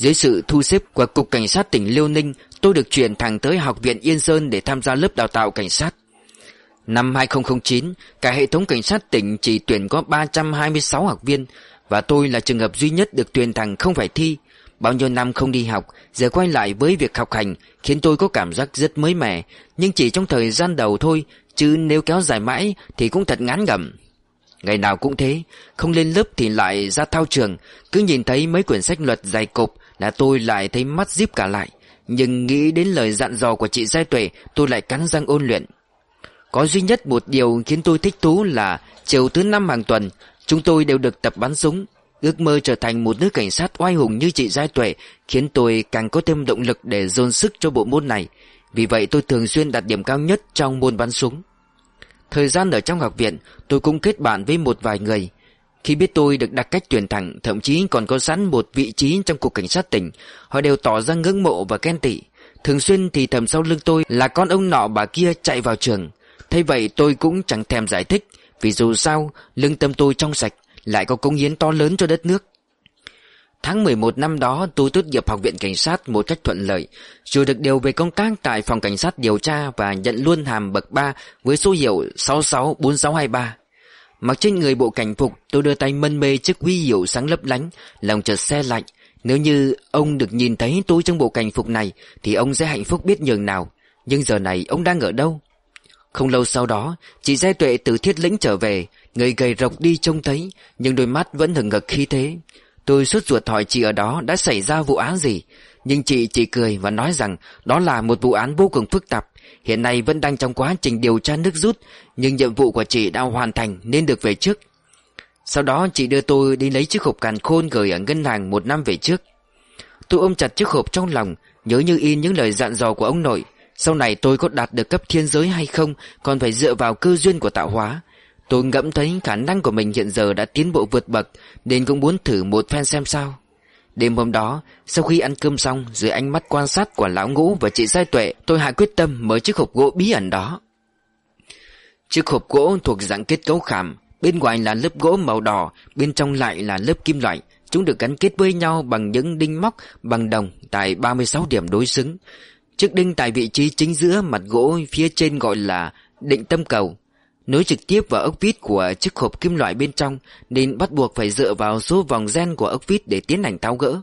[SPEAKER 1] Dưới sự thu xếp của Cục Cảnh sát tỉnh Liêu Ninh Tôi được chuyển thẳng tới Học viện Yên Sơn Để tham gia lớp đào tạo cảnh sát Năm 2009, cả hệ thống cảnh sát tỉnh chỉ tuyển có 326 học viên và tôi là trường hợp duy nhất được tuyển thẳng không phải thi. Bao nhiêu năm không đi học, giờ quay lại với việc học hành khiến tôi có cảm giác rất mới mẻ, nhưng chỉ trong thời gian đầu thôi, chứ nếu kéo dài mãi thì cũng thật ngán ngẩm. Ngày nào cũng thế, không lên lớp thì lại ra thao trường, cứ nhìn thấy mấy quyển sách luật dày cộp là tôi lại thấy mắt díp cả lại. Nhưng nghĩ đến lời dặn dò của chị Giai Tuệ, tôi lại cắn răng ôn luyện. Có duy nhất một điều khiến tôi thích thú là chiều thứ năm hàng tuần, chúng tôi đều được tập bắn súng. Ước mơ trở thành một nữ cảnh sát oai hùng như chị Giai Tuệ khiến tôi càng có thêm động lực để dồn sức cho bộ môn này. Vì vậy tôi thường xuyên đạt điểm cao nhất trong môn bắn súng. Thời gian ở trong học viện, tôi cũng kết bạn với một vài người. Khi biết tôi được đặt cách tuyển thẳng, thậm chí còn có sẵn một vị trí trong cục cảnh sát tỉnh, họ đều tỏ ra ngưỡng mộ và khen tị. Thường xuyên thì thầm sau lưng tôi là con ông nọ bà kia chạy vào trường. Thế vậy tôi cũng chẳng thèm giải thích, vì dù sao, lương tâm tôi trong sạch, lại có công hiến to lớn cho đất nước. Tháng 11 năm đó tôi tốt nghiệp học viện cảnh sát một cách thuận lợi Rồi được điều về công tác tại phòng cảnh sát điều tra Và nhận luôn hàm bậc 3 với số hiệu 664623 Mặc trên người bộ cảnh phục, tôi đưa tay mân mê chiếc huy hiệu sáng lấp lánh, Lòng chợt xe lạnh. Nếu như ông được nhìn thấy tôi trong bộ cảnh phục này, Thì ông sẽ hạnh phúc biết nhường nào. Nhưng giờ này ông đang ở đâu? Không lâu sau đó, Chị Giai Tuệ từ thiết lĩnh trở về. Người gầy rộc đi trông thấy, Nhưng đôi mắt vẫn hừng ngực khi thế. Tôi suốt ruột hỏi chị ở đó đã xảy ra vụ án gì? Nhưng chị chỉ cười và nói rằng Đó là một vụ án vô cùng phức tạp. Hiện nay vẫn đang trong quá trình điều tra nước rút, Nhưng nhiệm vụ của chị đã hoàn thành Nên được về trước. Sau đó chị đưa tôi đi lấy chiếc hộp càn khôn Gửi ở ngân hàng một năm về trước. Tôi ôm chặt chiếc hộp trong lòng, Nhớ như in những lời dặn dò của ông nội, Sau này tôi có đạt được cấp thiên giới hay không Còn phải dựa vào cơ duyên của tạo hóa. Tôi ngẫm thấy khả năng của mình hiện giờ đã tiến bộ vượt bậc, Nên cũng muốn thử một phen xem sao. Đêm hôm đó, Sau khi ăn cơm xong, Dưới ánh mắt quan sát của lão ngũ và chị Giai Tuệ, Tôi hạ quyết tâm mở chiếc hộp gỗ bí ẩn đó. Chiếc hộp gỗ thuộc dạng kết cấu khảm, Bên ngoài là lớp gỗ màu đỏ, Bên trong lại là lớp kim loại. Chúng được gắn kết với nhau bằng những đinh móc, bằng đồng, tại 36 điểm đối xứng. Chiếc đinh tại vị trí chính giữa mặt gỗ phía trên gọi là định tâm cầu nối trực tiếp vào ốc vít của chiếc hộp kim loại bên trong nên bắt buộc phải dựa vào số vòng gen của ốc vít để tiến hành tháo gỡ.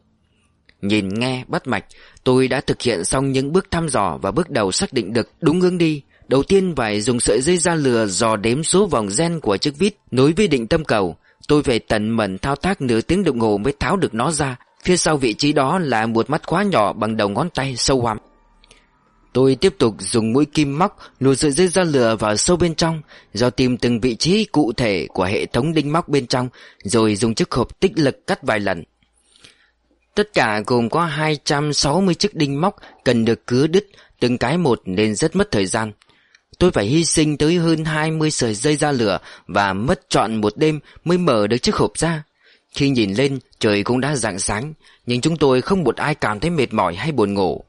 [SPEAKER 1] Nhìn nghe bắt mạch, tôi đã thực hiện xong những bước thăm dò và bước đầu xác định được đúng hướng đi. Đầu tiên phải dùng sợi dây da lừa dò đếm số vòng gen của chiếc vít nối với định tâm cầu. Tôi phải tận mẩn thao tác nửa tiếng đồng hồ mới tháo được nó ra. Phía sau vị trí đó là một mắt khóa nhỏ bằng đầu ngón tay sâu hoắm. Tôi tiếp tục dùng mũi kim móc lùa sợi dây ra lửa vào sâu bên trong, do tìm từng vị trí cụ thể của hệ thống đinh móc bên trong, rồi dùng chiếc hộp tích lực cắt vài lần. Tất cả gồm có 260 chiếc đinh móc cần được cứa đứt từng cái một nên rất mất thời gian. Tôi phải hy sinh tới hơn 20 sợi dây ra lửa và mất trọn một đêm mới mở được chiếc hộp ra. Khi nhìn lên, trời cũng đã rạng sáng, nhưng chúng tôi không một ai cảm thấy mệt mỏi hay buồn ngủ.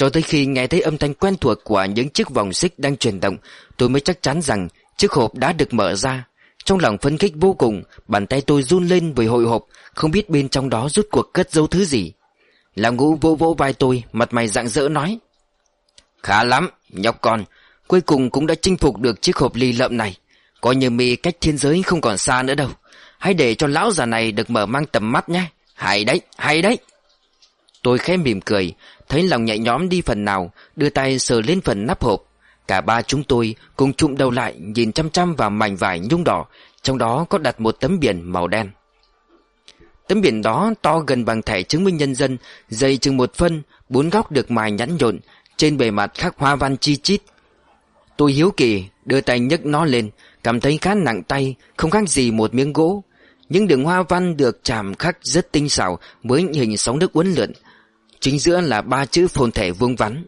[SPEAKER 1] Cho tới khi nghe thấy âm thanh quen thuộc của những chiếc vòng xích đang chuyển động, tôi mới chắc chắn rằng chiếc hộp đã được mở ra. Trong lòng phấn khích vô cùng, bàn tay tôi run lên với hội hộp, không biết bên trong đó rút cuộc cất giấu thứ gì. Lão ngũ vỗ vỗ vai tôi, mặt mày rạng rỡ nói. Khá lắm, nhóc con, cuối cùng cũng đã chinh phục được chiếc hộp ly lợm này. Coi như mi cách thiên giới không còn xa nữa đâu. Hãy để cho lão già này được mở mang tầm mắt nhé. Hay đấy, hay đấy. Tôi khẽ mỉm cười, Thấy lòng nhẹ nhóm đi phần nào, Đưa tay sờ lên phần nắp hộp. Cả ba chúng tôi cùng chụm đầu lại, Nhìn chăm chăm vào mảnh vải nhung đỏ, Trong đó có đặt một tấm biển màu đen. Tấm biển đó to gần bằng thẻ chứng minh nhân dân, Dày chừng một phân, Bốn góc được mài nhẵn nhộn, Trên bề mặt khắc hoa văn chi chít. Tôi hiếu kỳ, Đưa tay nhấc nó lên, Cảm thấy khá nặng tay, Không khác gì một miếng gỗ. Những đường hoa văn được chạm khắc rất tinh xảo với hình sóng nước uốn lượn Chính giữa là ba chữ phồn thể vương vắn.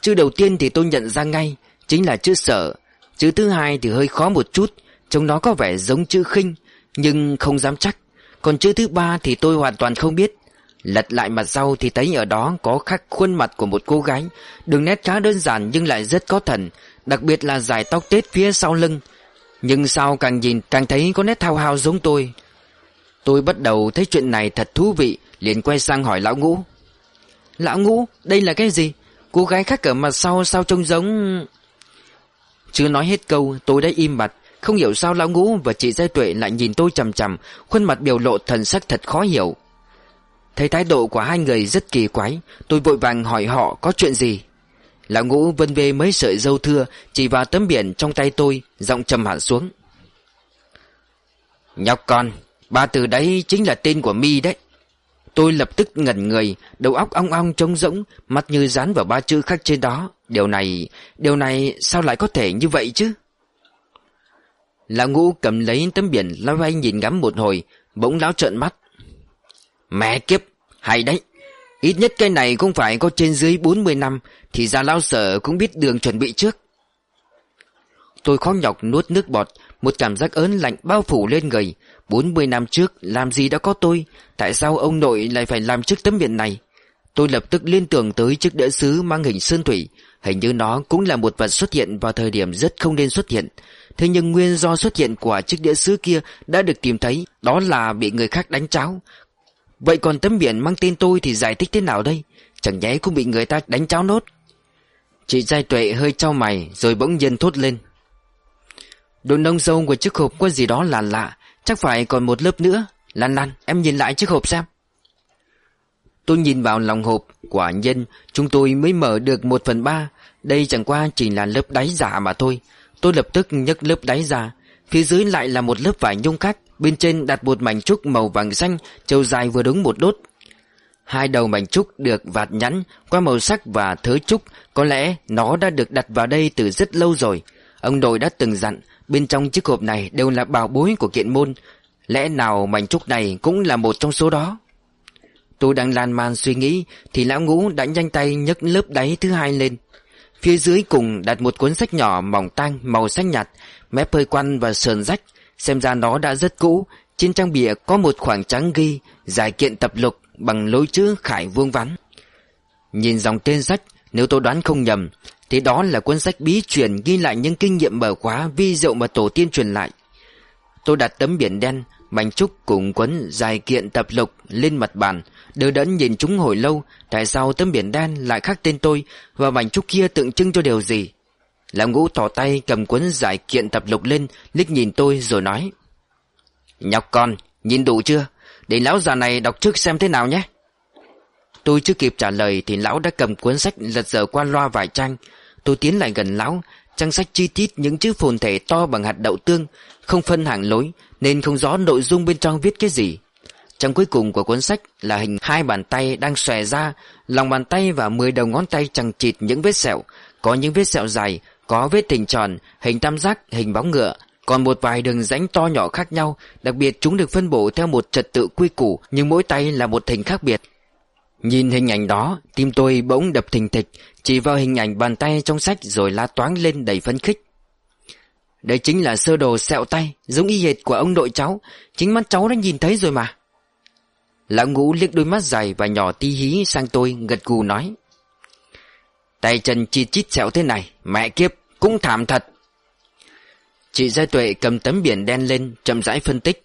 [SPEAKER 1] Chữ đầu tiên thì tôi nhận ra ngay, Chính là chữ sợ Chữ thứ hai thì hơi khó một chút, Trông nó có vẻ giống chữ khinh, Nhưng không dám chắc. Còn chữ thứ ba thì tôi hoàn toàn không biết. Lật lại mặt sau thì thấy ở đó có khắc khuôn mặt của một cô gái. Đường nét khá đơn giản nhưng lại rất có thần, Đặc biệt là dài tóc tết phía sau lưng. Nhưng sao càng nhìn càng thấy có nét thao hao giống tôi. Tôi bắt đầu thấy chuyện này thật thú vị, liền quay sang hỏi lão ngũ. Lão ngũ, đây là cái gì? Cô gái khác ở mặt sau sao trông giống... Chưa nói hết câu, tôi đã im bặt. Không hiểu sao lão ngũ và chị Giai Tuệ lại nhìn tôi chầm chầm, khuôn mặt biểu lộ thần sắc thật khó hiểu. Thấy thái độ của hai người rất kỳ quái, tôi vội vàng hỏi họ có chuyện gì. Lão ngũ vân về mấy sợi dâu thưa, chỉ vào tấm biển trong tay tôi, giọng trầm hẳn xuống. Nhóc con, ba từ đấy chính là tên của mi đấy. Tôi lập tức ngẩn người, Đầu óc ong ong trống rỗng, Mắt như dán vào ba chữ khắc trên đó. Điều này Điều này sao lại có thể như vậy chứ? Lão ngũ cầm lấy tấm biển Lão vay nhìn ngắm một hồi, Bỗng lão trợn mắt. Mẹ kiếp, Hay đấy. Ít nhất cái này cũng phải có trên dưới 40 năm, Thì ra lão sở cũng biết đường chuẩn bị trước. Tôi khó nhọc nuốt nước bọt, Một cảm giác ớn lạnh bao phủ lên người. 40 năm trước, làm gì đã có tôi? Tại sao ông nội lại phải làm chiếc tấm biển này? Tôi lập tức liên tưởng tới chiếc đĩa sứ mang hình sơn thủy. Hình như nó cũng là một vật xuất hiện vào thời điểm rất không nên xuất hiện. Thế nhưng nguyên do xuất hiện của chiếc đĩa sứ kia đã được tìm thấy, Đó là bị người khác đánh cháo. Vậy còn tấm biển mang tên tôi thì giải thích thế nào đây? Chẳng nhẽ cũng bị người ta đánh cháo nốt. Chị Giai Tuệ hơi trao mày, rồi bỗng nhiên thốt lên. Đồ nông sâu của chiếc hộp có gì đó là lạ. Chắc phải còn một lớp nữa. Lan Lan, em nhìn lại chiếc hộp xem. Tôi nhìn vào lòng hộp Quả nhân. Chúng tôi mới mở được một phần ba. Đây chẳng qua chỉ là lớp đáy giả mà thôi. Tôi lập tức nhấc lớp đáy ra Phía dưới lại là một lớp vải nhung khác. Bên trên đặt một mảnh trúc màu vàng xanh Chiều dài vừa đúng một đốt. Hai đầu mảnh trúc được vạt nhẵn Qua màu sắc và thớ trúc. Có lẽ nó đã được đặt vào đây từ rất lâu rồi. Ông nội đã từng dặn Bên trong chiếc hộp này đều là bảo bối của kiện môn. Lẽ nào mảnh trúc này cũng là một trong số đó? Tôi đang lan man suy nghĩ, Thì lão ngũ đã nhanh tay nhấc lớp đáy thứ hai lên. Phía dưới cùng đặt một cuốn sách nhỏ mỏng tang, màu xanh nhạt, Mép hơi quăn và sờn rách. Xem ra nó đã rất cũ. Trên trang bìa có một khoảng trắng ghi, Giải kiện tập lục bằng lối chữ khải vuông vắn. Nhìn dòng tên sách, Nếu tôi đoán không nhầm Thế đó là cuốn sách bí truyền ghi lại những kinh nghiệm mở khóa vi diệu mà tổ tiên truyền lại. Tôi đặt tấm biển đen Mảnh trúc cùng quấn dài kiện tập lục lên mặt bàn Đỡ đẫn nhìn chúng hồi lâu, Tại sao tấm biển đen lại khắc tên tôi Và mảnh trúc kia tượng trưng cho điều gì? Lão ngũ tỏ tay cầm cuốn giải kiện tập lục lên, liếc nhìn tôi rồi nói, Nhóc con, Nhìn đủ chưa? Để lão già này đọc trước xem thế nào nhé. Tôi chưa kịp trả lời Thì lão đã cầm cuốn sách lật dở qua loa vài trang Tôi tiến lại gần lão Trang sách chi tiết những chữ phồn thể to bằng hạt đậu tương Không phân hàng lối Nên không rõ nội dung bên trong viết cái gì. Trang cuối cùng của cuốn sách là hình hai bàn tay đang xòe ra Lòng bàn tay và mười đầu ngón tay chẳng chịt những vết sẹo. Có những vết sẹo dài Có vết hình tròn, hình tam giác, hình bóng ngựa. Còn một vài đường rãnh to nhỏ khác nhau Đặc biệt chúng được phân bổ theo một trật tự quy củ Nhưng mỗi tay là một hình khác biệt. Nhìn hình ảnh đó, Tim tôi bỗng đập thình thịch, Chỉ vào hình ảnh bàn tay trong sách Rồi la toáng lên đầy phấn khích. Đây chính là sơ đồ sẹo tay, Giống y hệt của ông nội cháu, Chính mắt cháu đã nhìn thấy rồi mà. Lão ngũ liếc đôi mắt dài và nhỏ tí hí sang tôi, gật gù nói. Tay chân chi chít sẹo thế này, Mẹ kiếp, cũng thảm thật. Chị gia Tuệ cầm tấm biển đen lên, chậm rãi phân tích.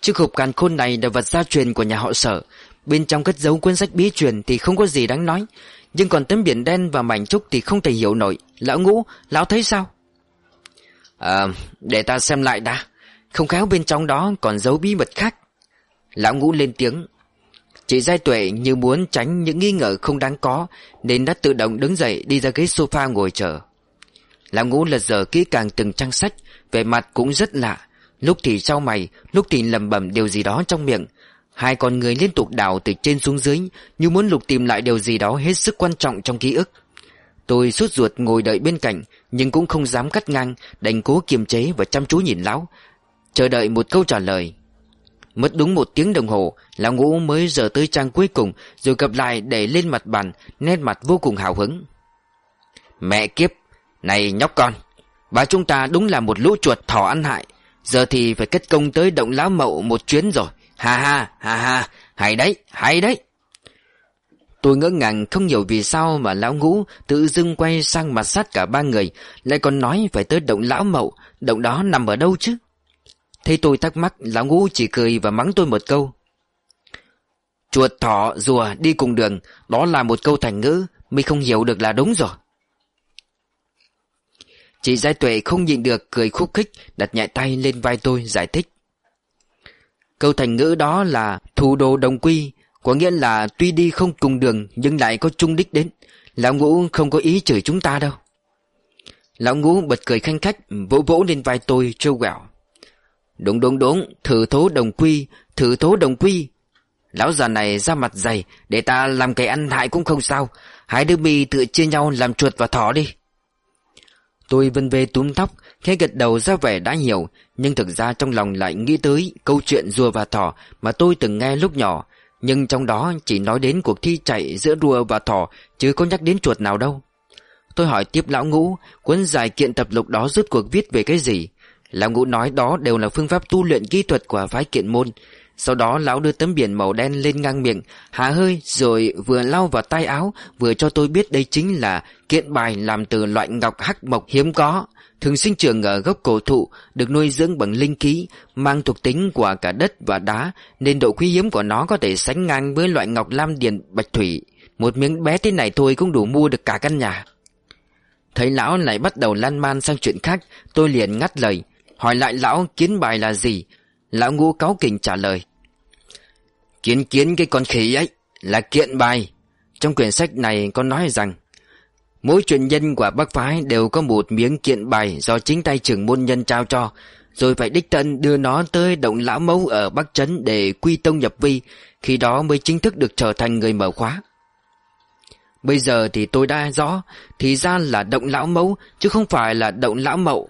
[SPEAKER 1] Chiếc hộp càn khôn này là vật gia truyền của nhà họ sở Bên trong cất giấu cuốn sách bí truyền thì không có gì đáng nói. Nhưng còn tấm biển đen và mảnh trúc thì không thể hiểu nổi. Lão ngũ, lão thấy sao? À, để ta xem lại đã. Không khéo bên trong đó còn giấu bí mật khác. Lão ngũ lên tiếng. Chị Giai Tuệ như muốn tránh những nghi ngờ không đáng có Nên đã tự động đứng dậy đi ra ghế sofa ngồi chờ. Lão ngũ lật dở kỹ càng từng trang sách Vẻ mặt cũng rất lạ. Lúc thì trao mày Lúc thì lầm bẩm điều gì đó trong miệng Hai con người liên tục đảo từ trên xuống dưới, Như muốn lục tìm lại điều gì đó hết sức quan trọng trong ký ức. Tôi suốt ruột ngồi đợi bên cạnh, Nhưng cũng không dám cắt ngang, Đành cố kiềm chế và chăm chú nhìn lão, Chờ đợi một câu trả lời. Mất đúng một tiếng đồng hồ, Lão ngũ mới giờ tới trang cuối cùng, Rồi gặp lại để lên mặt bàn, Nét mặt vô cùng hào hứng. Mẹ kiếp, Này nhóc con, Bà chúng ta đúng là một lũ chuột thỏ ăn hại, Giờ thì phải kết công tới động lão mậu một chuyến rồi. Ha ha ha ha. Hay đấy hay đấy. Tôi ngỡ ngàng không hiểu vì sao mà lão ngũ tự dưng quay sang mặt sát cả ba người, Lại còn nói phải tới động lão mậu. Động đó nằm ở đâu chứ? Thấy tôi thắc mắc, Lão ngũ chỉ cười và mắng tôi một câu. Chuột thỏ, rùa, đi cùng đường, Đó là một câu thành ngữ Mình không hiểu được là đúng rồi. Chị Giai Tuệ không nhịn được, cười khúc khích, Đặt nhẹ tay lên vai tôi, giải thích. Câu thành ngữ đó là Thủ đồ đồng quy, Có nghĩa là tuy đi không cùng đường Nhưng lại có chung đích đến. Lão ngũ không có ý chửi chúng ta đâu. Lão ngũ bật cười khanh khách, Vỗ vỗ lên vai tôi, trêu quẹo Đúng đúng đúng Thử thố đồng quy, Thử thố đồng quy. Lão già này ra mặt dày, Để ta làm cái ăn hại cũng không sao. Hai đứa mi tự chia nhau làm chuột và thỏ đi. Tôi vân về túm tóc, Khẽ gật đầu ra vẻ đã hiểu, Nhưng thực ra trong lòng lại nghĩ tới Câu chuyện rùa và thỏ Mà tôi từng nghe lúc nhỏ. Nhưng trong đó chỉ nói đến cuộc thi chạy giữa rùa và thỏ, Chứ có nhắc đến chuột nào đâu. Tôi hỏi tiếp lão ngũ, Cuốn giải kiện tập lục đó rút cuộc viết về cái gì? Lão ngũ nói đó đều là phương pháp tu luyện kỹ thuật của phái kiện môn. Sau đó lão đưa tấm biển màu đen lên ngang miệng Hạ hơi rồi vừa lau vào tay áo, Vừa cho tôi biết đây chính là kiện bài làm từ loại ngọc hắc mộc hiếm có. Thường sinh trưởng ở gốc cổ thụ, Được nuôi dưỡng bằng linh khí, Mang thuộc tính của cả đất và đá, Nên độ quý hiếm của nó có thể sánh ngang với loại ngọc lam điền bạch thủy. Một miếng bé thế này thôi cũng đủ mua được cả căn nhà. Thấy lão lại bắt đầu lan man sang chuyện khác, Tôi liền ngắt lời, Hỏi lại lão kiến bài là gì? Lão ngũ cáo kỉnh trả lời Kiến kiến cái con khỉ ấy Là kiện bài Trong quyển sách này có nói rằng Mỗi truyền nhân của bác phái đều có một miếng kiện bài do chính tay trưởng môn nhân trao cho, rồi phải đích thân đưa nó tới động lão mẫu ở Bắc Trấn để quy tông nhập vi, khi đó mới chính thức được trở thành người mở khóa. Bây giờ thì tôi đã rõ, thì ra là động lão mẫu chứ không phải là động lão mậu.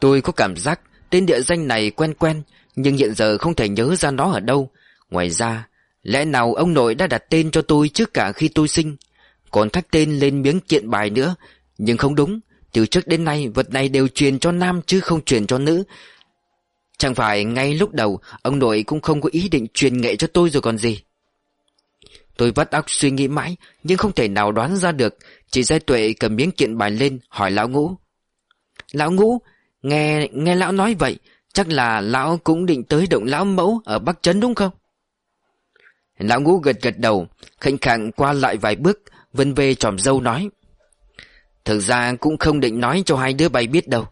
[SPEAKER 1] Tôi có cảm giác tên địa danh này quen quen, nhưng hiện giờ không thể nhớ ra nó ở đâu. Ngoài ra, lẽ nào ông nội đã đặt tên cho tôi trước cả khi tôi sinh? Còn thách tên lên miếng kiện bài nữa. Nhưng không đúng Từ trước đến nay vật này đều truyền cho nam chứ không truyền cho nữ. Chẳng phải ngay lúc đầu Ông nội cũng không có ý định truyền nghệ cho tôi rồi còn gì? Tôi vắt óc suy nghĩ mãi Nhưng không thể nào đoán ra được. Chỉ giai tuệ cầm miếng kiện bài lên Hỏi lão ngũ. Lão ngũ Nghe nghe lão nói vậy Chắc là lão cũng định tới động lão mẫu Ở Bắc Trấn đúng không? Lão ngũ gật gật đầu Khệnh khẳng qua lại vài bước, Vân vê tròm dâu nói. Thực ra cũng không định nói cho hai đứa bay biết đâu,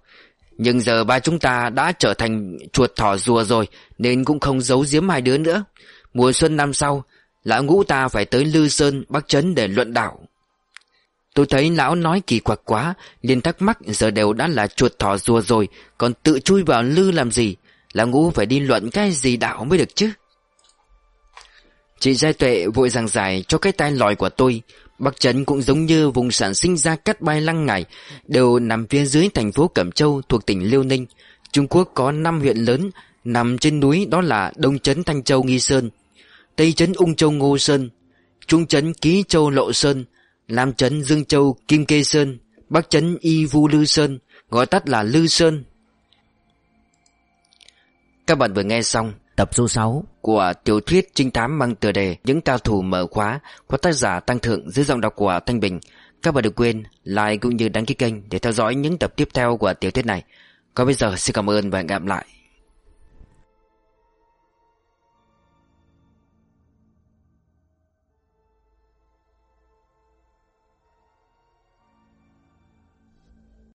[SPEAKER 1] Nhưng giờ ba chúng ta đã trở thành chuột thỏ rùa rồi, Nên cũng không giấu giếm hai đứa nữa. Mùa xuân năm sau, Lão ngũ ta phải tới Lư Sơn, Bắc Trấn để luận đạo. Tôi thấy lão nói kỳ quặc quá, liền thắc mắc giờ đều đã là chuột thỏ rùa rồi, Còn tự chui vào Lư làm gì? Lão ngũ phải đi luận cái gì đạo mới được chứ? Chị Giai Tuệ vội giảng giải cho cái tai lòi của tôi Bắc Trấn cũng giống như vùng sản sinh ra cắt bay lăng ngải, đều nằm phía dưới thành phố Cẩm Châu thuộc tỉnh Liêu Ninh. Trung Quốc có 5 huyện lớn nằm trên núi đó là Đông Trấn Thanh Châu Nghi Sơn, Tây Trấn Ung Châu Ngô Sơn, Trung Trấn Ký Châu Lộ Sơn, Nam Trấn Dương Châu Kim Kê Sơn, Bắc Trấn Y Vu Lư Sơn, gọi tắt là Lư Sơn. Các bạn vừa nghe xong Tập số 6 của tiểu thuyết trinh thám mang tựa đề Những cao thủ mở khóa của tác giả Tăng Thượng dưới giọng đọc của Thanh Bình. Các bạn đừng quên like cũng như đăng ký kênh để theo dõi những tập tiếp theo của tiểu thuyết này. Còn bây giờ, xin cảm ơn và hẹn gặp lại.